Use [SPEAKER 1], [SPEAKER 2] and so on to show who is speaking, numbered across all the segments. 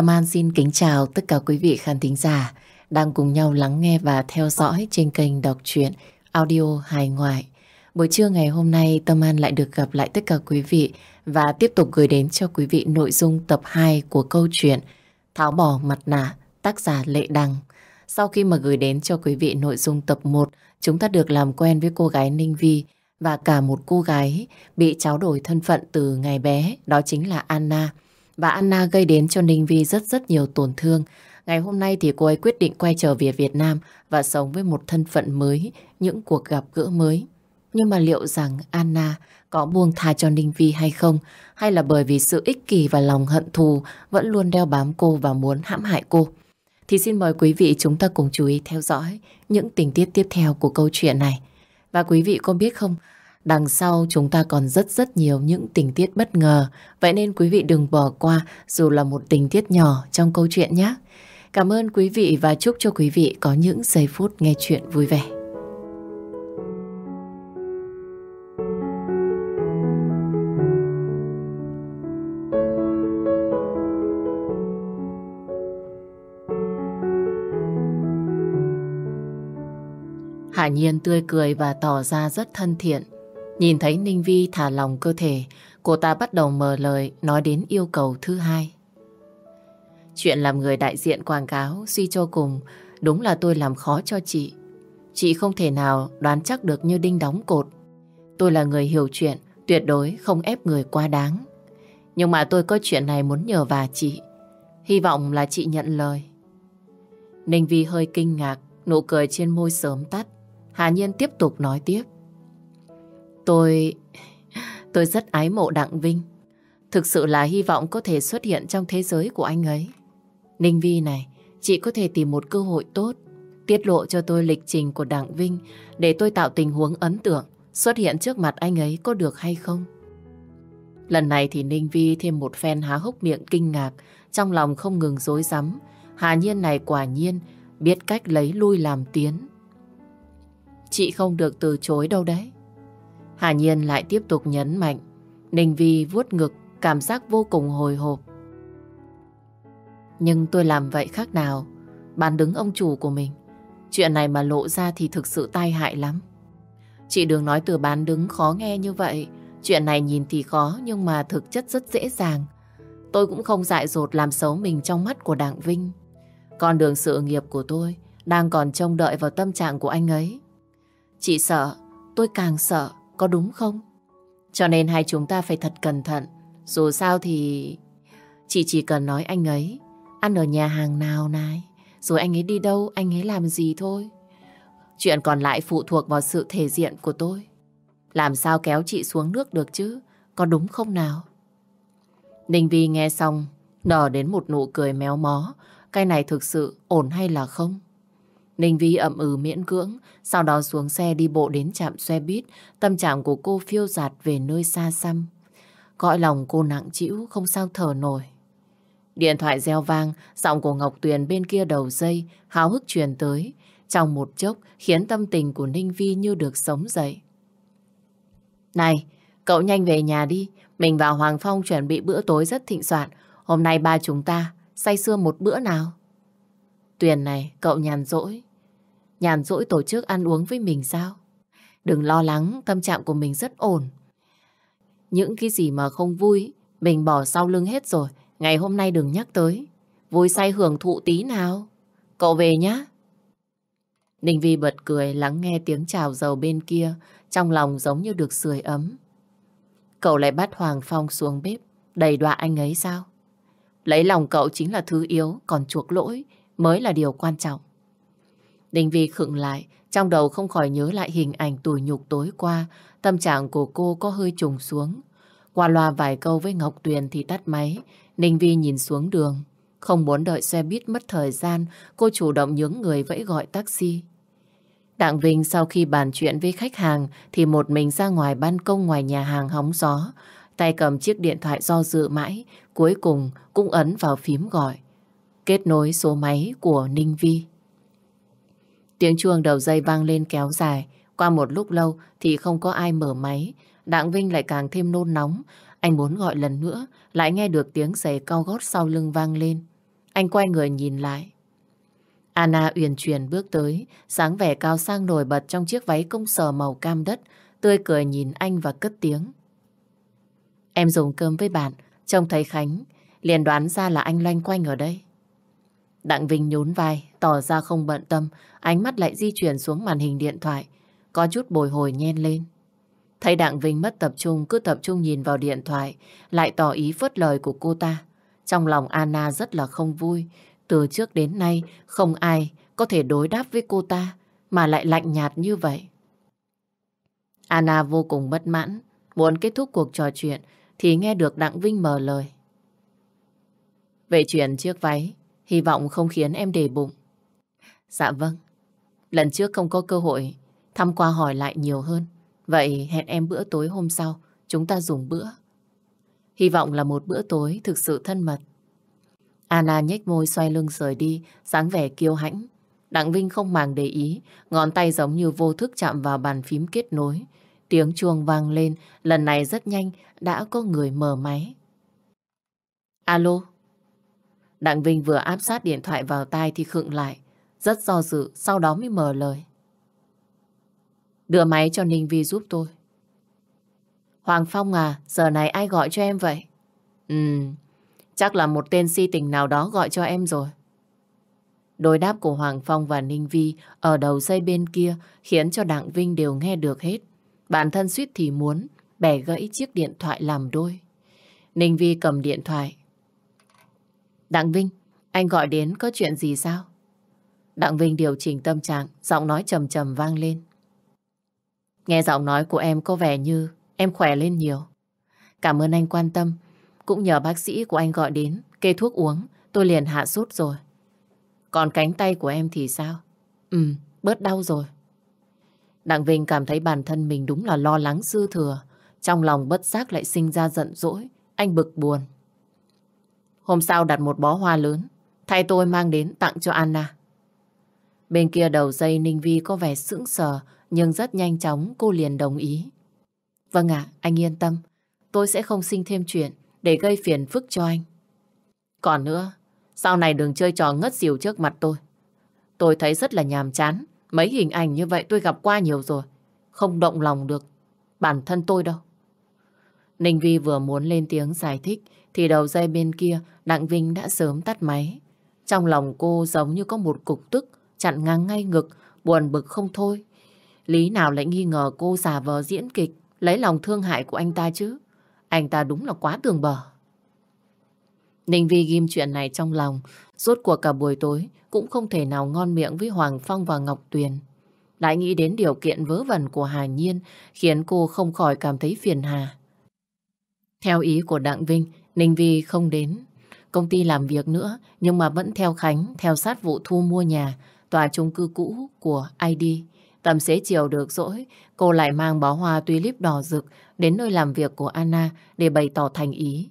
[SPEAKER 1] Tâm An xin kính chào tất cả quý vị khán thính giả đang cùng nhau lắng nghe và theo dõi trên kênh đọc truyện audio hài ngoại. Buổi trưa ngày hôm nay Tâm An lại được gặp lại tất cả quý vị và tiếp tục gửi đến cho quý vị nội dung tập 2 của câu chuyện Tháo bỏ mặt nạ tác giả Lệ Đăng. Sau khi mà gửi đến cho quý vị nội dung tập 1, chúng ta được làm quen với cô gái Ninh Vi và cả một cô gái bị tráo đổi thân phận từ ngày bé, đó chính là Anna. Và Anna gây đến cho Ninh Vi rất rất nhiều tổn thương. Ngày hôm nay thì cô ấy quyết định quay trở về Việt Nam và sống với một thân phận mới, những cuộc gặp gỡ mới. Nhưng mà liệu rằng Anna có buông tha cho Ninh Vi hay không? Hay là bởi vì sự ích kỷ và lòng hận thù vẫn luôn đeo bám cô và muốn hãm hại cô? Thì xin mời quý vị chúng ta cùng chú ý theo dõi những tình tiết tiếp theo của câu chuyện này. Và quý vị có biết không, đằng sau chúng ta còn rất rất nhiều những tình tiết bất ngờ. Vậy nên quý vị đừng bỏ qua, dù là một tình tiết nhỏ, trong câu chuyện nhé. Cảm ơn quý vị và chúc cho quý vị có những giây phút nghe chuyện vui vẻ. Hạ Nhiên tươi cười và tỏ ra rất thân thiện. Nhìn thấy Ninh Vi thả lòng cơ thể, cô ta bắt đầu mở lời nói đến yêu cầu thứ hai. Chuyện làm người đại diện quảng cáo suy cho cùng đúng là tôi làm khó cho chị. Chị không thể nào đoán chắc được như đinh đóng cột. Tôi là người hiểu chuyện, tuyệt đối không ép người quá đáng. Nhưng mà tôi có chuyện này muốn nhờ và chị. Hy vọng là chị nhận lời. Ninh Vi hơi kinh ngạc, nụ cười trên môi sớm tắt. Hà Nhiên tiếp tục nói tiếp. Tôi... Tôi rất ái mộ Đặng Vinh. Thực sự là hy vọng có thể xuất hiện trong thế giới của anh ấy. Ninh Vi này, chị có thể tìm một cơ hội tốt, tiết lộ cho tôi lịch trình của Đặng Vinh để tôi tạo tình huống ấn tượng xuất hiện trước mặt anh ấy có được hay không? Lần này thì Ninh Vi thêm một phen há hốc miệng kinh ngạc, trong lòng không ngừng dối rắm Hà Nhiên này quả nhiên biết cách lấy lui làm tiến. Chị không được từ chối đâu đấy. Hà Nhiên lại tiếp tục nhấn mạnh. Ninh Vi vuốt ngực, cảm giác vô cùng hồi hộp. Nhưng tôi làm vậy khác nào? Bán đứng ông chủ của mình. Chuyện này mà lộ ra thì thực sự tai hại lắm. Chị đừng nói từ bán đứng khó nghe như vậy. Chuyện này nhìn thì khó Nhưng mà thực chất rất dễ dàng. Tôi cũng không dại dột làm xấu mình trong mắt của Đảng Vinh. Con đường sự nghiệp của tôi Đang còn trông đợi vào tâm trạng của anh ấy. Chị sợ Tôi càng sợ. Có đúng không? Cho nên hai chúng ta phải thật cẩn thận. Dù sao thì Chị chỉ cần nói anh ấy, Ăn ở nhà hàng nào này? Rồi anh ấy đi đâu? Anh ấy làm gì thôi? Chuyện còn lại phụ thuộc vào sự thể diện của tôi. Làm sao kéo chị xuống nước được chứ? Có đúng không nào? Ninh Vi nghe xong, Nở đến một nụ cười méo mó. Cái này thực sự ổn hay là không? Ninh Vi ậm ừ miễn cưỡng Sau đó xuống xe đi bộ đến trạm xe buýt Tâm trạng của cô phiêu dạt về nơi xa xăm Cõi lòng cô nặng trĩu Không sao thở nổi Điện thoại reo vang, giọng của Ngọc Tuyền bên kia đầu dây, háo hức truyền tới. Trong một chốc khiến tâm tình của Ninh Vi như được sống dậy. Này, cậu nhanh về nhà đi. Mình vào Hoàng Phong chuẩn bị bữa tối rất thịnh soạn. Hôm nay ba chúng ta say sưa một bữa nào. Tuyền này, cậu nhàn rỗi. Nhàn rỗi tổ chức ăn uống với mình sao? Đừng lo lắng, tâm trạng của mình rất ổn. Những cái gì mà không vui, mình bỏ sau lưng hết rồi. Ngày hôm nay đừng nhắc tới. Vui say hưởng thụ tí nào. Cậu về nhá. Ninh Vi bật cười lắng nghe tiếng chào dầu bên kia. Trong lòng giống như được sưởi ấm. Cậu lại bắt Hoàng Phong xuống bếp. Đầy đọa anh ấy sao? Lấy lòng cậu chính là thứ yếu. Còn chuộc lỗi mới là điều quan trọng. Ninh Vi khựng lại. Trong đầu không khỏi nhớ lại hình ảnh tủi nhục tối qua. Tâm trạng của cô có hơi trùng xuống. Qua loa vài câu với Ngọc Tuyền thì tắt máy. Ninh Vi nhìn xuống đường. Không muốn đợi xe buýt mất thời gian, cô chủ động nhướng người vẫy gọi taxi. Đặng Vinh sau khi bàn chuyện với khách hàng thì một mình ra ngoài ban công ngoài nhà hàng hóng gió. Tay cầm chiếc điện thoại do dự mãi, cuối cùng cũng ấn vào phím gọi. Kết nối số máy của Ninh Vi. Tiếng chuông đầu dây vang lên kéo dài. Qua một lúc lâu thì không có ai mở máy. Đặng Vinh lại càng thêm nôn nóng. Anh muốn gọi lần nữa, lại nghe được tiếng giày cao gót sau lưng vang lên. Anh quay người nhìn lại. Anna uyển chuyển bước tới, sáng vẻ cao sang nổi bật trong chiếc váy công sở màu cam đất, tươi cười nhìn anh và cất tiếng. Em dùng cơm với bạn, trông thấy Khánh, liền đoán ra là anh loanh quanh ở đây. Đặng Vinh nhún vai, tỏ ra không bận tâm, ánh mắt lại di chuyển xuống màn hình điện thoại, có chút bồi hồi nhen lên. Thấy Đặng Vinh mất tập trung, cứ tập trung nhìn vào điện thoại, lại tỏ ý phớt lời của cô ta. Trong lòng Anna rất là không vui, từ trước đến nay không ai có thể đối đáp với cô ta mà lại lạnh nhạt như vậy. Anna vô cùng bất mãn, muốn kết thúc cuộc trò chuyện thì nghe được Đặng Vinh mở lời. Về chuyện chiếc váy, hy vọng không khiến em để bụng. Dạ vâng, lần trước không có cơ hội thăm qua hỏi lại nhiều hơn. Vậy hẹn em bữa tối hôm sau, chúng ta dùng bữa. Hy vọng là một bữa tối thực sự thân mật. Anna nhếch môi xoay lưng rời đi, dáng vẻ kiêu hãnh. Đặng Vinh không màng để ý, ngón tay giống như vô thức chạm vào bàn phím kết nối. Tiếng chuông vang lên, lần này rất nhanh, đã có người mở máy. Alo? Đặng Vinh vừa áp sát điện thoại vào tai thì khựng lại, rất do dự, sau đó mới mở lời. Đưa máy cho Ninh Vi giúp tôi. Hoàng Phong à, giờ này ai gọi cho em vậy? Ừ, chắc là một tên si tình nào đó gọi cho em rồi. Đối đáp của Hoàng Phong và Ninh Vi ở đầu dây bên kia khiến cho Đặng Vinh đều nghe được hết. Bản thân suýt thì muốn bẻ gãy chiếc điện thoại làm đôi. Ninh Vi cầm điện thoại. Đặng Vinh, anh gọi đến có chuyện gì sao? Đặng Vinh điều chỉnh tâm trạng, giọng nói trầm trầm vang lên. Nghe giọng nói của em có vẻ như em khỏe lên nhiều. Cảm ơn anh quan tâm. Cũng nhờ bác sĩ của anh gọi đến, kê thuốc uống, tôi liền hạ sốt rồi. Còn cánh tay của em thì sao? Ừ, bớt đau rồi. Đặng Vinh cảm thấy bản thân mình đúng là lo lắng dư thừa. Trong lòng bất giác lại sinh ra giận dỗi. Anh bực buồn. Hôm sau đặt một bó hoa lớn. Thay tôi mang đến tặng cho Anna. Bên kia đầu dây Ninh Vi có vẻ sững sờ nhưng rất nhanh chóng cô liền đồng ý. Vâng ạ, anh yên tâm. Tôi sẽ không sinh thêm chuyện để gây phiền phức cho anh. Còn nữa, sau này đừng chơi trò ngất xỉu trước mặt tôi. Tôi thấy rất là nhàm chán. Mấy hình ảnh như vậy tôi gặp qua nhiều rồi. Không động lòng được bản thân tôi đâu. Ninh Vi vừa muốn lên tiếng giải thích thì đầu dây bên kia Đặng Vinh đã sớm tắt máy. Trong lòng cô giống như có một cục tức chặn ngang ngay ngực, buồn bực không thôi. Lý nào lại nghi ngờ cô giả vờ diễn kịch, lấy lòng thương hại của anh ta chứ. Anh ta đúng là quá tường bờ. Ninh Vi ghim chuyện này trong lòng, rốt cuộc cả buổi tối cũng không thể nào ngon miệng với Hoàng Phong và Ngọc Tuyền. Lại nghĩ đến điều kiện vớ vẩn của Hà Nhiên khiến cô không khỏi cảm thấy phiền hà. Theo ý của Đặng Vinh, Ninh Vi không đến công ty làm việc nữa nhưng mà vẫn theo Khánh, theo sát vụ thu mua nhà, tòa chung cư cũ của ID. Tầm xế chiều được dỗi, cô lại mang bó hoa tulip đỏ rực đến nơi làm việc của Anna để bày tỏ thành ý.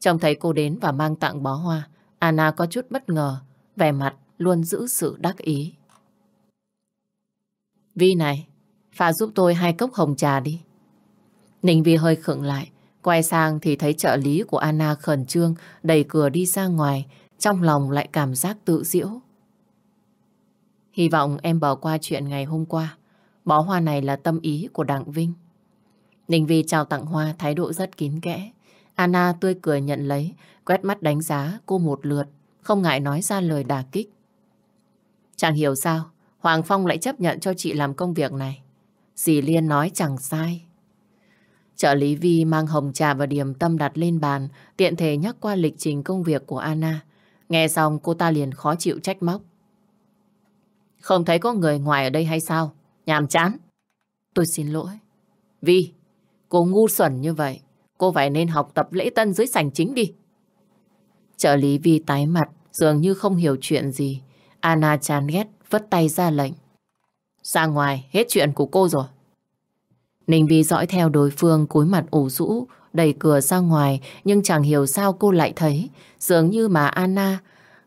[SPEAKER 1] Trông thấy cô đến và mang tặng bó hoa, Anna có chút bất ngờ, vẻ mặt luôn giữ sự đắc ý. Vi này, pha giúp tôi hai cốc hồng trà đi. Ninh Vi hơi khựng lại, quay sang thì thấy trợ lý của Anna khẩn trương đẩy cửa đi ra ngoài, trong lòng lại cảm giác tự diễu. Hy vọng em bỏ qua chuyện ngày hôm qua. Bó hoa này là tâm ý của Đặng Vinh. Ninh Vi chào tặng hoa thái độ rất kín kẽ. Anna tươi cười nhận lấy, quét mắt đánh giá cô một lượt, không ngại nói ra lời đả kích. Chẳng hiểu sao, Hoàng Phong lại chấp nhận cho chị làm công việc này. Dì Liên nói chẳng sai. Trợ lý Vi mang hồng trà và điểm tâm đặt lên bàn, tiện thể nhắc qua lịch trình công việc của Anna. Nghe xong cô ta liền khó chịu trách móc. Không thấy có người ngoài ở đây hay sao? Nhàm chán. Tôi xin lỗi. Vi, cô ngu xuẩn như vậy. Cô phải nên học tập lễ tân dưới sảnh chính đi. Trợ lý Vi tái mặt, dường như không hiểu chuyện gì. Anna chán ghét, vất tay ra lệnh. Ra ngoài, hết chuyện của cô rồi. Ninh Vi dõi theo đối phương cúi mặt ủ rũ, đẩy cửa ra ngoài, nhưng chẳng hiểu sao cô lại thấy, dường như mà Anna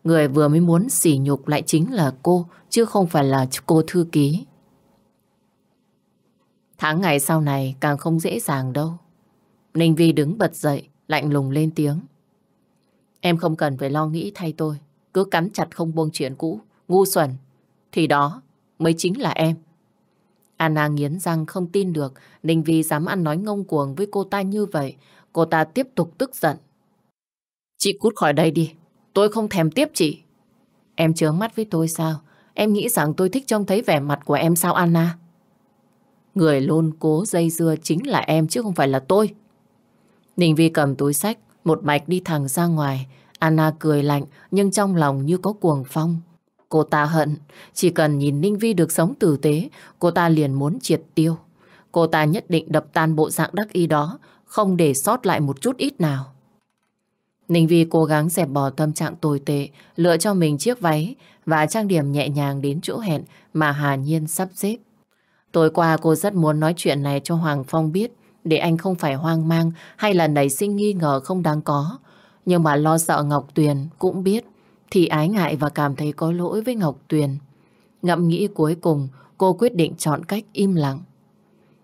[SPEAKER 1] Người vừa mới muốn sỉ nhục lại chính là cô, chứ không phải là cô thư ký. Tháng ngày sau này càng không dễ dàng đâu. Ninh Vi đứng bật dậy, lạnh lùng lên tiếng. Em không cần phải lo nghĩ thay tôi. cứ cắn chặt không buông chuyện cũ, ngu xuẩn, thì đó mới chính là em. Anna nghiến răng không tin được Ninh Vi dám ăn nói ngông cuồng với cô ta như vậy. Cô ta tiếp tục tức giận. Chị cút khỏi đây đi. Tôi không thèm tiếp chị. Em chướng mắt với tôi sao? Em nghĩ rằng tôi thích trông thấy vẻ mặt của em sao Anna? Người luôn cố dây dưa chính là em chứ không phải là tôi. Ninh Vi cầm túi sách, một mạch đi thẳng ra ngoài. Anna cười lạnh nhưng trong lòng như có cuồng phong. Cô ta hận, chỉ cần nhìn Ninh Vi được sống tử tế, cô ta liền muốn triệt tiêu. Cô ta nhất định đập tan bộ dạng đắc y đó, không để sót lại một chút ít nào. Ninh Vi cố gắng dẹp bỏ tâm trạng tồi tệ, lựa cho mình chiếc váy và trang điểm nhẹ nhàng đến chỗ hẹn mà Hà Nhiên sắp xếp. Tối qua cô rất muốn nói chuyện này cho Hoàng Phong biết để anh không phải hoang mang hay là nảy sinh nghi ngờ không đáng có. Nhưng mà lo sợ Ngọc Tuyền cũng biết thì ái ngại và cảm thấy có lỗi với Ngọc Tuyền. Ngẫm nghĩ cuối cùng cô quyết định chọn cách im lặng.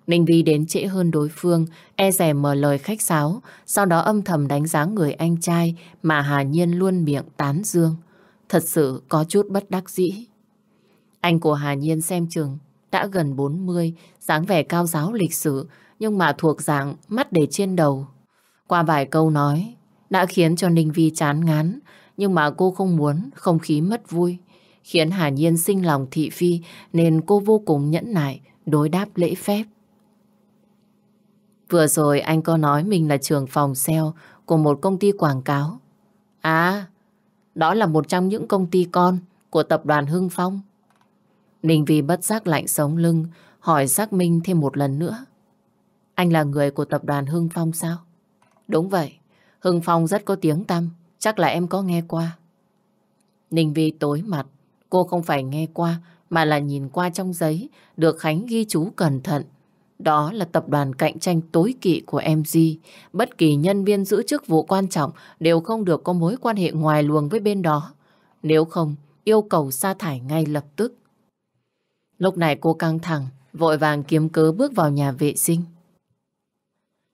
[SPEAKER 1] Ninh Vi đến trễ hơn đối phương, e rè mở lời khách sáo, sau đó âm thầm đánh giá người anh trai mà Hà Nhiên luôn miệng tán dương. Thật sự có chút bất đắc dĩ. Anh của Hà Nhiên xem chừng đã gần 40, dáng vẻ cao giáo lịch sử, nhưng mà thuộc dạng mắt để trên đầu. Qua vài câu nói, đã khiến cho Ninh Vi chán ngán, nhưng mà cô không muốn không khí mất vui. Khiến Hà Nhiên sinh lòng thị phi nên cô vô cùng nhẫn nại, đối đáp lễ phép. Vừa rồi anh có nói mình là trưởng phòng sale của một công ty quảng cáo. À, đó là một trong những công ty con của tập đoàn Hưng Phong. Ninh Vi bất giác lạnh sống lưng, hỏi xác minh thêm một lần nữa. Anh là người của tập đoàn Hưng Phong sao? Đúng vậy, Hưng Phong rất có tiếng tăm, chắc là em có nghe qua. Ninh Vi tối mặt, cô không phải nghe qua, mà là nhìn qua trong giấy, được Khánh ghi chú cẩn thận. Đó là tập đoàn cạnh tranh tối kỵ của MG. Bất kỳ nhân viên giữ chức vụ quan trọng đều không được có mối quan hệ ngoài luồng với bên đó. Nếu không, yêu cầu sa thải ngay lập tức. Lúc này cô căng thẳng, vội vàng kiếm cớ bước vào nhà vệ sinh.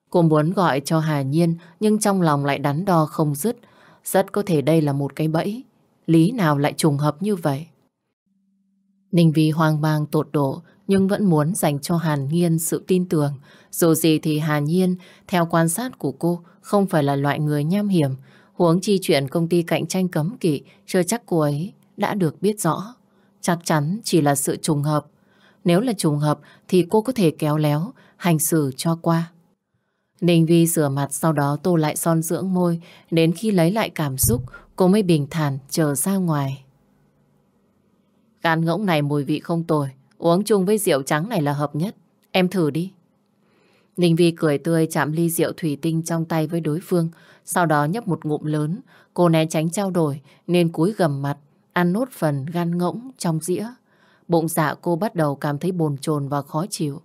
[SPEAKER 1] Cô muốn gọi cho Hà Nhiên, nhưng trong lòng lại đắn đo không dứt. Rất có thể đây là một cái bẫy. Lý nào lại trùng hợp như vậy? Ninh Vi hoang mang tột độ, nhưng vẫn muốn dành cho Hàn Nhiên sự tin tưởng. Dù gì thì Hàn Nhiên, theo quan sát của cô, không phải là loại người nham hiểm. Huống chi chuyện công ty cạnh tranh cấm kỵ, chưa chắc cô ấy đã được biết rõ. Chắc chắn chỉ là sự trùng hợp. Nếu là trùng hợp thì cô có thể kéo léo, hành xử cho qua. Ninh Vi rửa mặt sau đó tô lại son dưỡng môi. Đến khi lấy lại cảm xúc, cô mới bình thản chờ ra ngoài. Gan ngỗng này mùi vị không tồi. Uống chung với rượu trắng này là hợp nhất. Em thử đi. Ninh Vi cười tươi chạm ly rượu thủy tinh trong tay với đối phương. Sau đó nhấp một ngụm lớn. Cô né tránh trao đổi nên cúi gầm mặt ăn nốt phần gan ngỗng trong dĩa. Bụng dạ cô bắt đầu cảm thấy bồn chồn và khó chịu.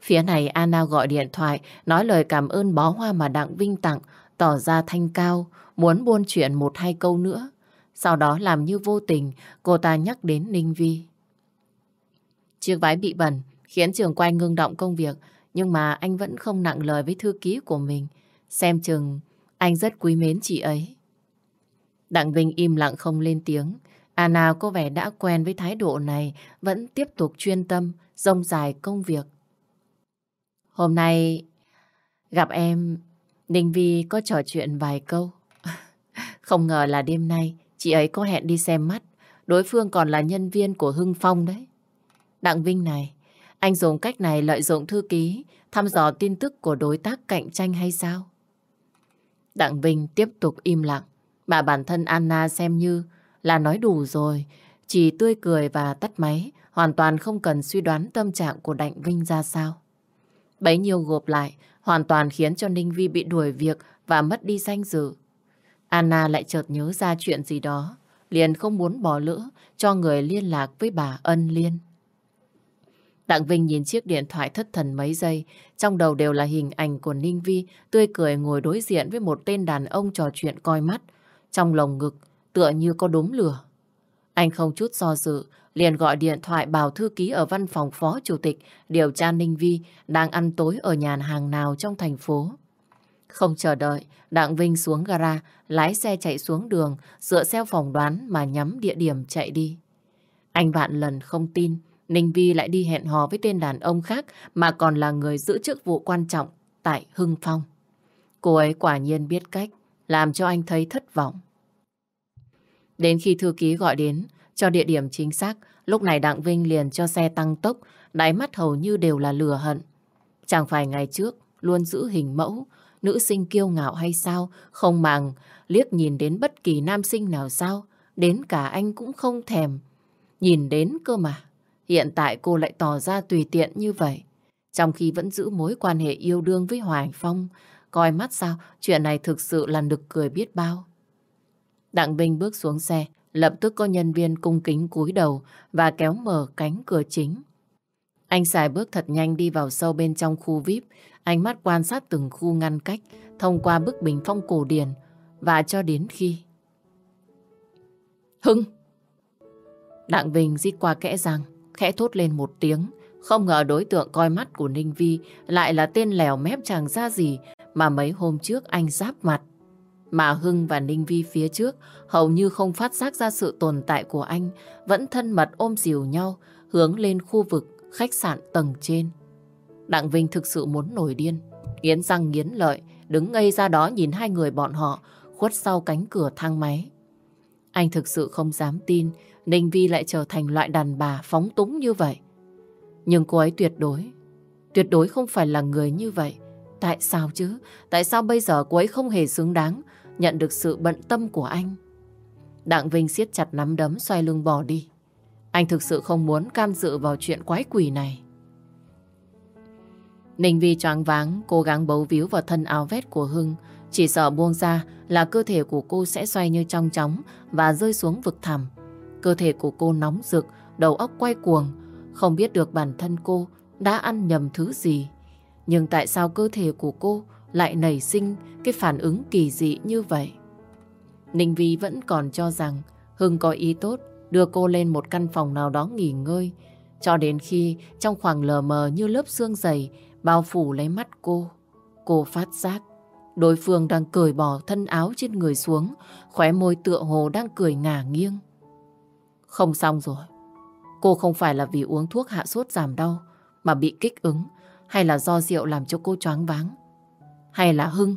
[SPEAKER 1] Phía này Anna gọi điện thoại, nói lời cảm ơn bó hoa mà Đặng Vinh tặng, tỏ ra thanh cao, muốn buôn chuyện một hai câu nữa. Sau đó làm như vô tình, cô ta nhắc đến Ninh Vi. Chiếc váy bị bẩn, khiến trường quay ngưng động công việc, nhưng mà anh vẫn không nặng lời với thư ký của mình. Xem chừng, anh rất quý mến chị ấy. Đặng Vinh im lặng không lên tiếng. Anna có vẻ đã quen với thái độ này, vẫn tiếp tục chuyên tâm, rông dài công việc. Hôm nay gặp em, Ninh Vi có trò chuyện vài câu. Không ngờ là đêm nay chị ấy có hẹn đi xem mắt. Đối phương còn là nhân viên của Hưng Phong đấy. Đặng Vinh này, anh dùng cách này lợi dụng thư ký, thăm dò tin tức của đối tác cạnh tranh hay sao? Đặng Vinh tiếp tục im lặng. Mà bản thân Anna xem như là nói đủ rồi. Chỉ tươi cười và tắt máy, hoàn toàn không cần suy đoán tâm trạng của Đặng Vinh ra sao. Bấy nhiêu gộp lại, hoàn toàn khiến cho Ninh Vi bị đuổi việc và mất đi danh dự. Anna lại chợt nhớ ra chuyện gì đó, liền không muốn bỏ lỡ cho người liên lạc với bà Ân Liên. Đặng Vinh nhìn chiếc điện thoại thất thần mấy giây, trong đầu đều là hình ảnh của Ninh Vi tươi cười ngồi đối diện với một tên đàn ông trò chuyện coi mắt, trong lồng ngực tựa như có đốm lửa. Anh không chút do dự, liền gọi điện thoại bảo thư ký ở văn phòng phó chủ tịch điều tra Ninh Vi đang ăn tối ở nhà hàng nào trong thành phố. Không chờ đợi, Đặng Vinh xuống gara, lái xe chạy xuống đường, dựa theo phòng đoán mà nhắm địa điểm chạy đi. Anh vạn lần không tin, Ninh Vi lại đi hẹn hò với tên đàn ông khác mà còn là người giữ chức vụ quan trọng tại Hưng Phong. Cô ấy quả nhiên biết cách, làm cho anh thấy thất vọng. Đến khi thư ký gọi đến, cho địa điểm chính xác, lúc này Đặng Vinh liền cho xe tăng tốc, đáy mắt hầu như đều là lừa hận. Chẳng phải ngày trước luôn giữ hình mẫu, nữ sinh kiêu ngạo hay sao, không màng liếc nhìn đến bất kỳ nam sinh nào sao, đến cả anh cũng không thèm. Nhìn đến cơ mà, hiện tại cô lại tỏ ra tùy tiện như vậy. Trong khi vẫn giữ mối quan hệ yêu đương với Hoài Phong, coi mắt sao, chuyện này thực sự là nực cười biết bao. Đặng Vinh bước xuống xe, lập tức có nhân viên cung kính cúi đầu và kéo mở cánh cửa chính. Anh xài bước thật nhanh đi vào sâu bên trong khu VIP, ánh mắt quan sát từng khu ngăn cách thông qua bức bình phong cổ điển và cho đến khi... Hưng! Đặng Vinh rít qua kẽ răng, khẽ thốt lên một tiếng. Không ngờ đối tượng coi mắt của Ninh Vi lại là tên lèo mép chẳng ra gì mà mấy hôm trước anh giáp mặt. Mà Hưng và Ninh Vi phía trước hầu như không phát giác ra sự tồn tại của anh, vẫn thân mật ôm dìu nhau, hướng lên khu vực khách sạn tầng trên. Đặng Vinh thực sự muốn nổi điên, nghiến răng nghiến lợi, đứng ngây ra đó nhìn hai người bọn họ khuất sau cánh cửa thang máy. Anh thực sự không dám tin Ninh Vi lại trở thành loại đàn bà phóng túng như vậy. Nhưng cô ấy tuyệt đối, tuyệt đối không phải là người như vậy. Tại sao chứ? Tại sao bây giờ cô ấy không hề xứng đáng nhận được sự bận tâm của anh? Đặng Vinh siết chặt nắm đấm xoay lưng bỏ đi. Anh thực sự không muốn can dự vào chuyện quái quỷ này. Ninh Vi choáng váng, cố gắng bấu víu vào thân áo vest của Hưng. Chỉ sợ buông ra là cơ thể của cô sẽ xoay như trong chóng và rơi xuống vực thẳm. Cơ thể của cô nóng rực, đầu óc quay cuồng. Không biết được bản thân cô đã ăn nhầm thứ gì. Nhưng tại sao cơ thể của cô lại nảy sinh cái phản ứng kỳ dị như vậy? Ninh Vi vẫn còn cho rằng Hưng có ý tốt đưa cô lên một căn phòng nào đó nghỉ ngơi cho đến khi trong khoảng lờ mờ như lớp xương dày bao phủ lấy mắt cô. Cô phát giác đối phương đang cởi bỏ thân áo trên người xuống khóe môi tựa hồ đang cười ngả nghiêng. Không xong rồi. Cô không phải là vì uống thuốc hạ sốt giảm đau mà bị kích ứng hay là do rượu làm cho cô choáng váng. Hay là Hưng,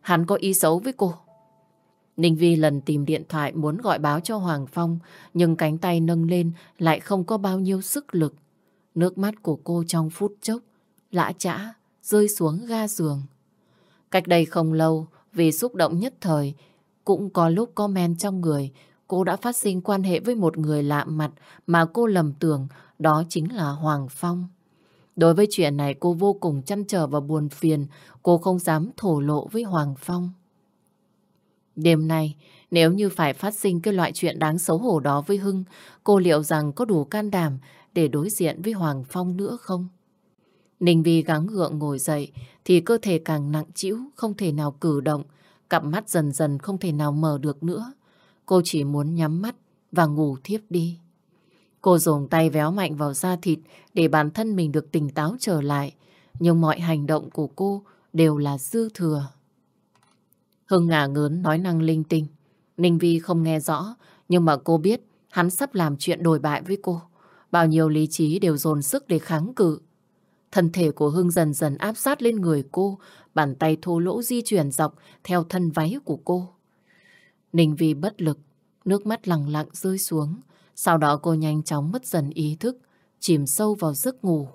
[SPEAKER 1] hắn có ý xấu với cô. Ninh Vi lần tìm điện thoại muốn gọi báo cho Hoàng Phong nhưng cánh tay nâng lên lại không có bao nhiêu sức lực. Nước mắt của cô trong phút chốc lã chã rơi xuống ga giường. Cách đây không lâu vì xúc động nhất thời cũng có lúc có men trong người cô đã phát sinh quan hệ với một người lạ mặt mà cô lầm tưởng đó chính là Hoàng Phong. Đối với chuyện này cô vô cùng chăn trở và buồn phiền, cô không dám thổ lộ với Hoàng Phong. Đêm nay, nếu như phải phát sinh cái loại chuyện đáng xấu hổ đó với Hưng, cô liệu rằng có đủ can đảm để đối diện với Hoàng Phong nữa không? Ninh Vi gắng gượng ngồi dậy thì cơ thể càng nặng trĩu, không thể nào cử động, cặp mắt dần dần không thể nào mở được nữa. Cô chỉ muốn nhắm mắt và ngủ thiếp đi. Cô dùng tay véo mạnh vào da thịt để bản thân mình được tỉnh táo trở lại. Nhưng mọi hành động của cô đều là dư thừa. Hưng ngả ngớn nói năng linh tinh. Ninh Vi không nghe rõ, nhưng mà cô biết hắn sắp làm chuyện đồi bại với cô. Bao nhiêu lý trí đều dồn sức để kháng cự. Thân thể của Hưng dần dần áp sát lên người cô, bàn tay thô lỗ di chuyển dọc theo thân váy của cô. Ninh Vi bất lực, nước mắt lặng lặng rơi xuống. Sau đó cô nhanh chóng mất dần ý thức, chìm sâu vào giấc ngủ.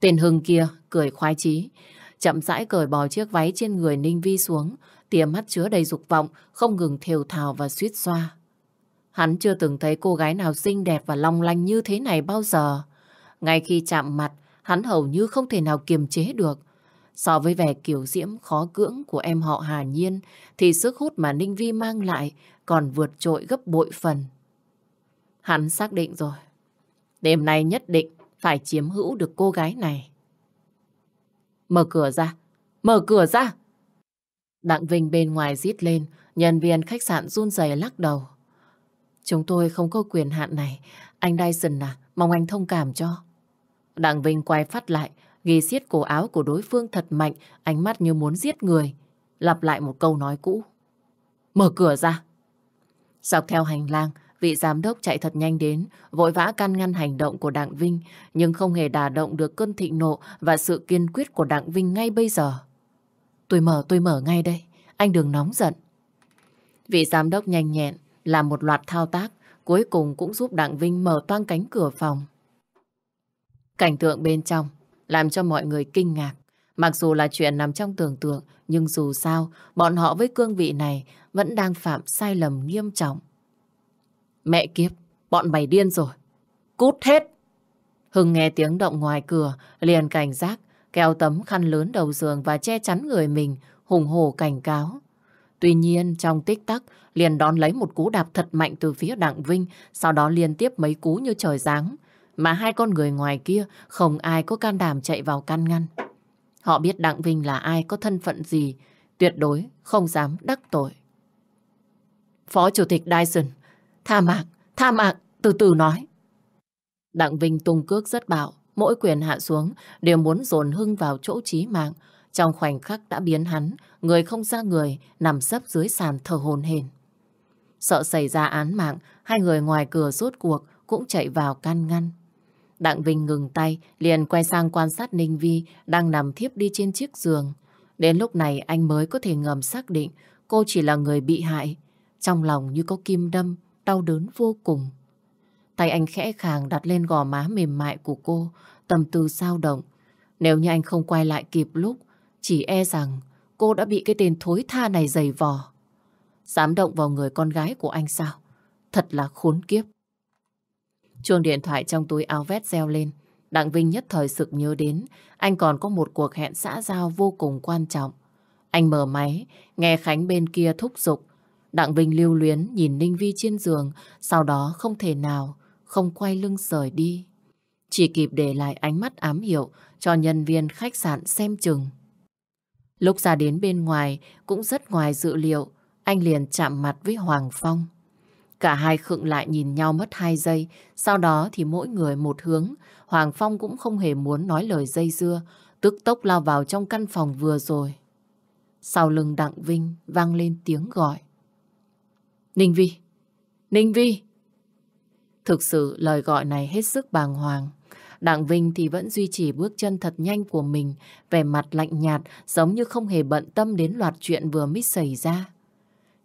[SPEAKER 1] Tên Hưng kia cười khoái chí, chậm rãi cởi bỏ chiếc váy trên người Ninh Vi xuống, tia mắt chứa đầy dục vọng, không ngừng thều thào và suýt xoa. Hắn chưa từng thấy cô gái nào xinh đẹp và long lanh như thế này bao giờ. Ngay khi chạm mặt, hắn hầu như không thể nào kiềm chế được. So với vẻ kiểu diễm khó cưỡng của em họ Hà Nhiên, thì sức hút mà Ninh Vi mang lại còn vượt trội gấp bội phần. Hắn xác định rồi. Đêm nay nhất định phải chiếm hữu được cô gái này. Mở cửa ra! Mở cửa ra! Đặng Vinh bên ngoài rít lên, nhân viên khách sạn run rẩy lắc đầu. Chúng tôi không có quyền hạn này. Anh Dyson à, mong anh thông cảm cho. Đặng Vinh quay phát lại, ghi xiết cổ áo của đối phương thật mạnh, ánh mắt như muốn giết người. Lặp lại một câu nói cũ. Mở cửa ra. Dọc theo hành lang, vị giám đốc chạy thật nhanh đến, vội vã can ngăn hành động của Đặng Vinh, nhưng không hề đả động được cơn thịnh nộ và sự kiên quyết của Đặng Vinh ngay bây giờ. Tôi mở, tôi mở ngay đây. Anh đừng nóng giận. Vị giám đốc nhanh nhẹn, làm một loạt thao tác, cuối cùng cũng giúp Đặng Vinh mở toang cánh cửa phòng. Cảnh tượng bên trong làm cho mọi người kinh ngạc. Mặc dù là chuyện nằm trong tưởng tượng, nhưng dù sao, bọn họ với cương vị này vẫn đang phạm sai lầm nghiêm trọng. Mẹ kiếp, bọn mày điên rồi. Cút hết! Hưng nghe tiếng động ngoài cửa, liền cảnh giác, kéo tấm khăn lớn đầu giường và che chắn người mình, hùng hổ cảnh cáo. Tuy nhiên, trong tích tắc, liền đón lấy một cú đạp thật mạnh từ phía Đặng Vinh, sau đó liên tiếp mấy cú như trời giáng. Mà hai con người ngoài kia không ai có can đảm chạy vào can ngăn. Họ biết Đặng Vinh là ai, có thân phận gì, tuyệt đối không dám đắc tội. Phó Chủ tịch Dyson, tha mạng, tha mạng, từ từ nói. Đặng Vinh tung cước rất bạo, mỗi quyền hạ xuống đều muốn dồn hưng vào chỗ trí mạng. Trong khoảnh khắc đã biến hắn, người không ra người, nằm sấp dưới sàn thở hồn hển. Sợ xảy ra án mạng, hai người ngoài cửa rốt cuộc cũng chạy vào can ngăn. Đặng Vinh ngừng tay, liền quay sang quan sát Ninh Vi đang nằm thiếp đi trên chiếc giường. Đến lúc này anh mới có thể ngầm xác định cô chỉ là người bị hại. Trong lòng như có kim đâm, đau đớn vô cùng. Tay anh khẽ khàng đặt lên gò má mềm mại của cô, tâm tư sao động. Nếu như anh không quay lại kịp lúc, chỉ e rằng cô đã bị cái tên thối tha này giày vò. Dám động vào người con gái của anh sao? Thật là khốn kiếp. Chuông điện thoại trong túi áo vét reo lên. Đặng Vinh nhất thời sực nhớ đến anh còn có một cuộc hẹn xã giao vô cùng quan trọng. Anh mở máy, nghe Khánh bên kia thúc giục. Đặng Vinh lưu luyến nhìn Ninh Vi trên giường, sau đó không thể nào không quay lưng rời đi. Chỉ kịp để lại ánh mắt ám hiệu cho nhân viên khách sạn xem chừng. Lúc ra đến bên ngoài cũng rất ngoài dự liệu, anh liền chạm mặt với Hoàng Phong. Cả hai khựng lại nhìn nhau mất hai giây, sau đó thì mỗi người một hướng. Hoàng Phong cũng không hề muốn nói lời dây dưa, tức tốc lao vào trong căn phòng vừa rồi. Sau lưng Đặng Vinh vang lên tiếng gọi. Ninh Vi! Ninh Vi! Thực sự lời gọi này hết sức bàng hoàng. Đặng Vinh thì vẫn duy trì bước chân thật nhanh của mình, vẻ mặt lạnh nhạt, giống như không hề bận tâm đến loạt chuyện vừa mới xảy ra.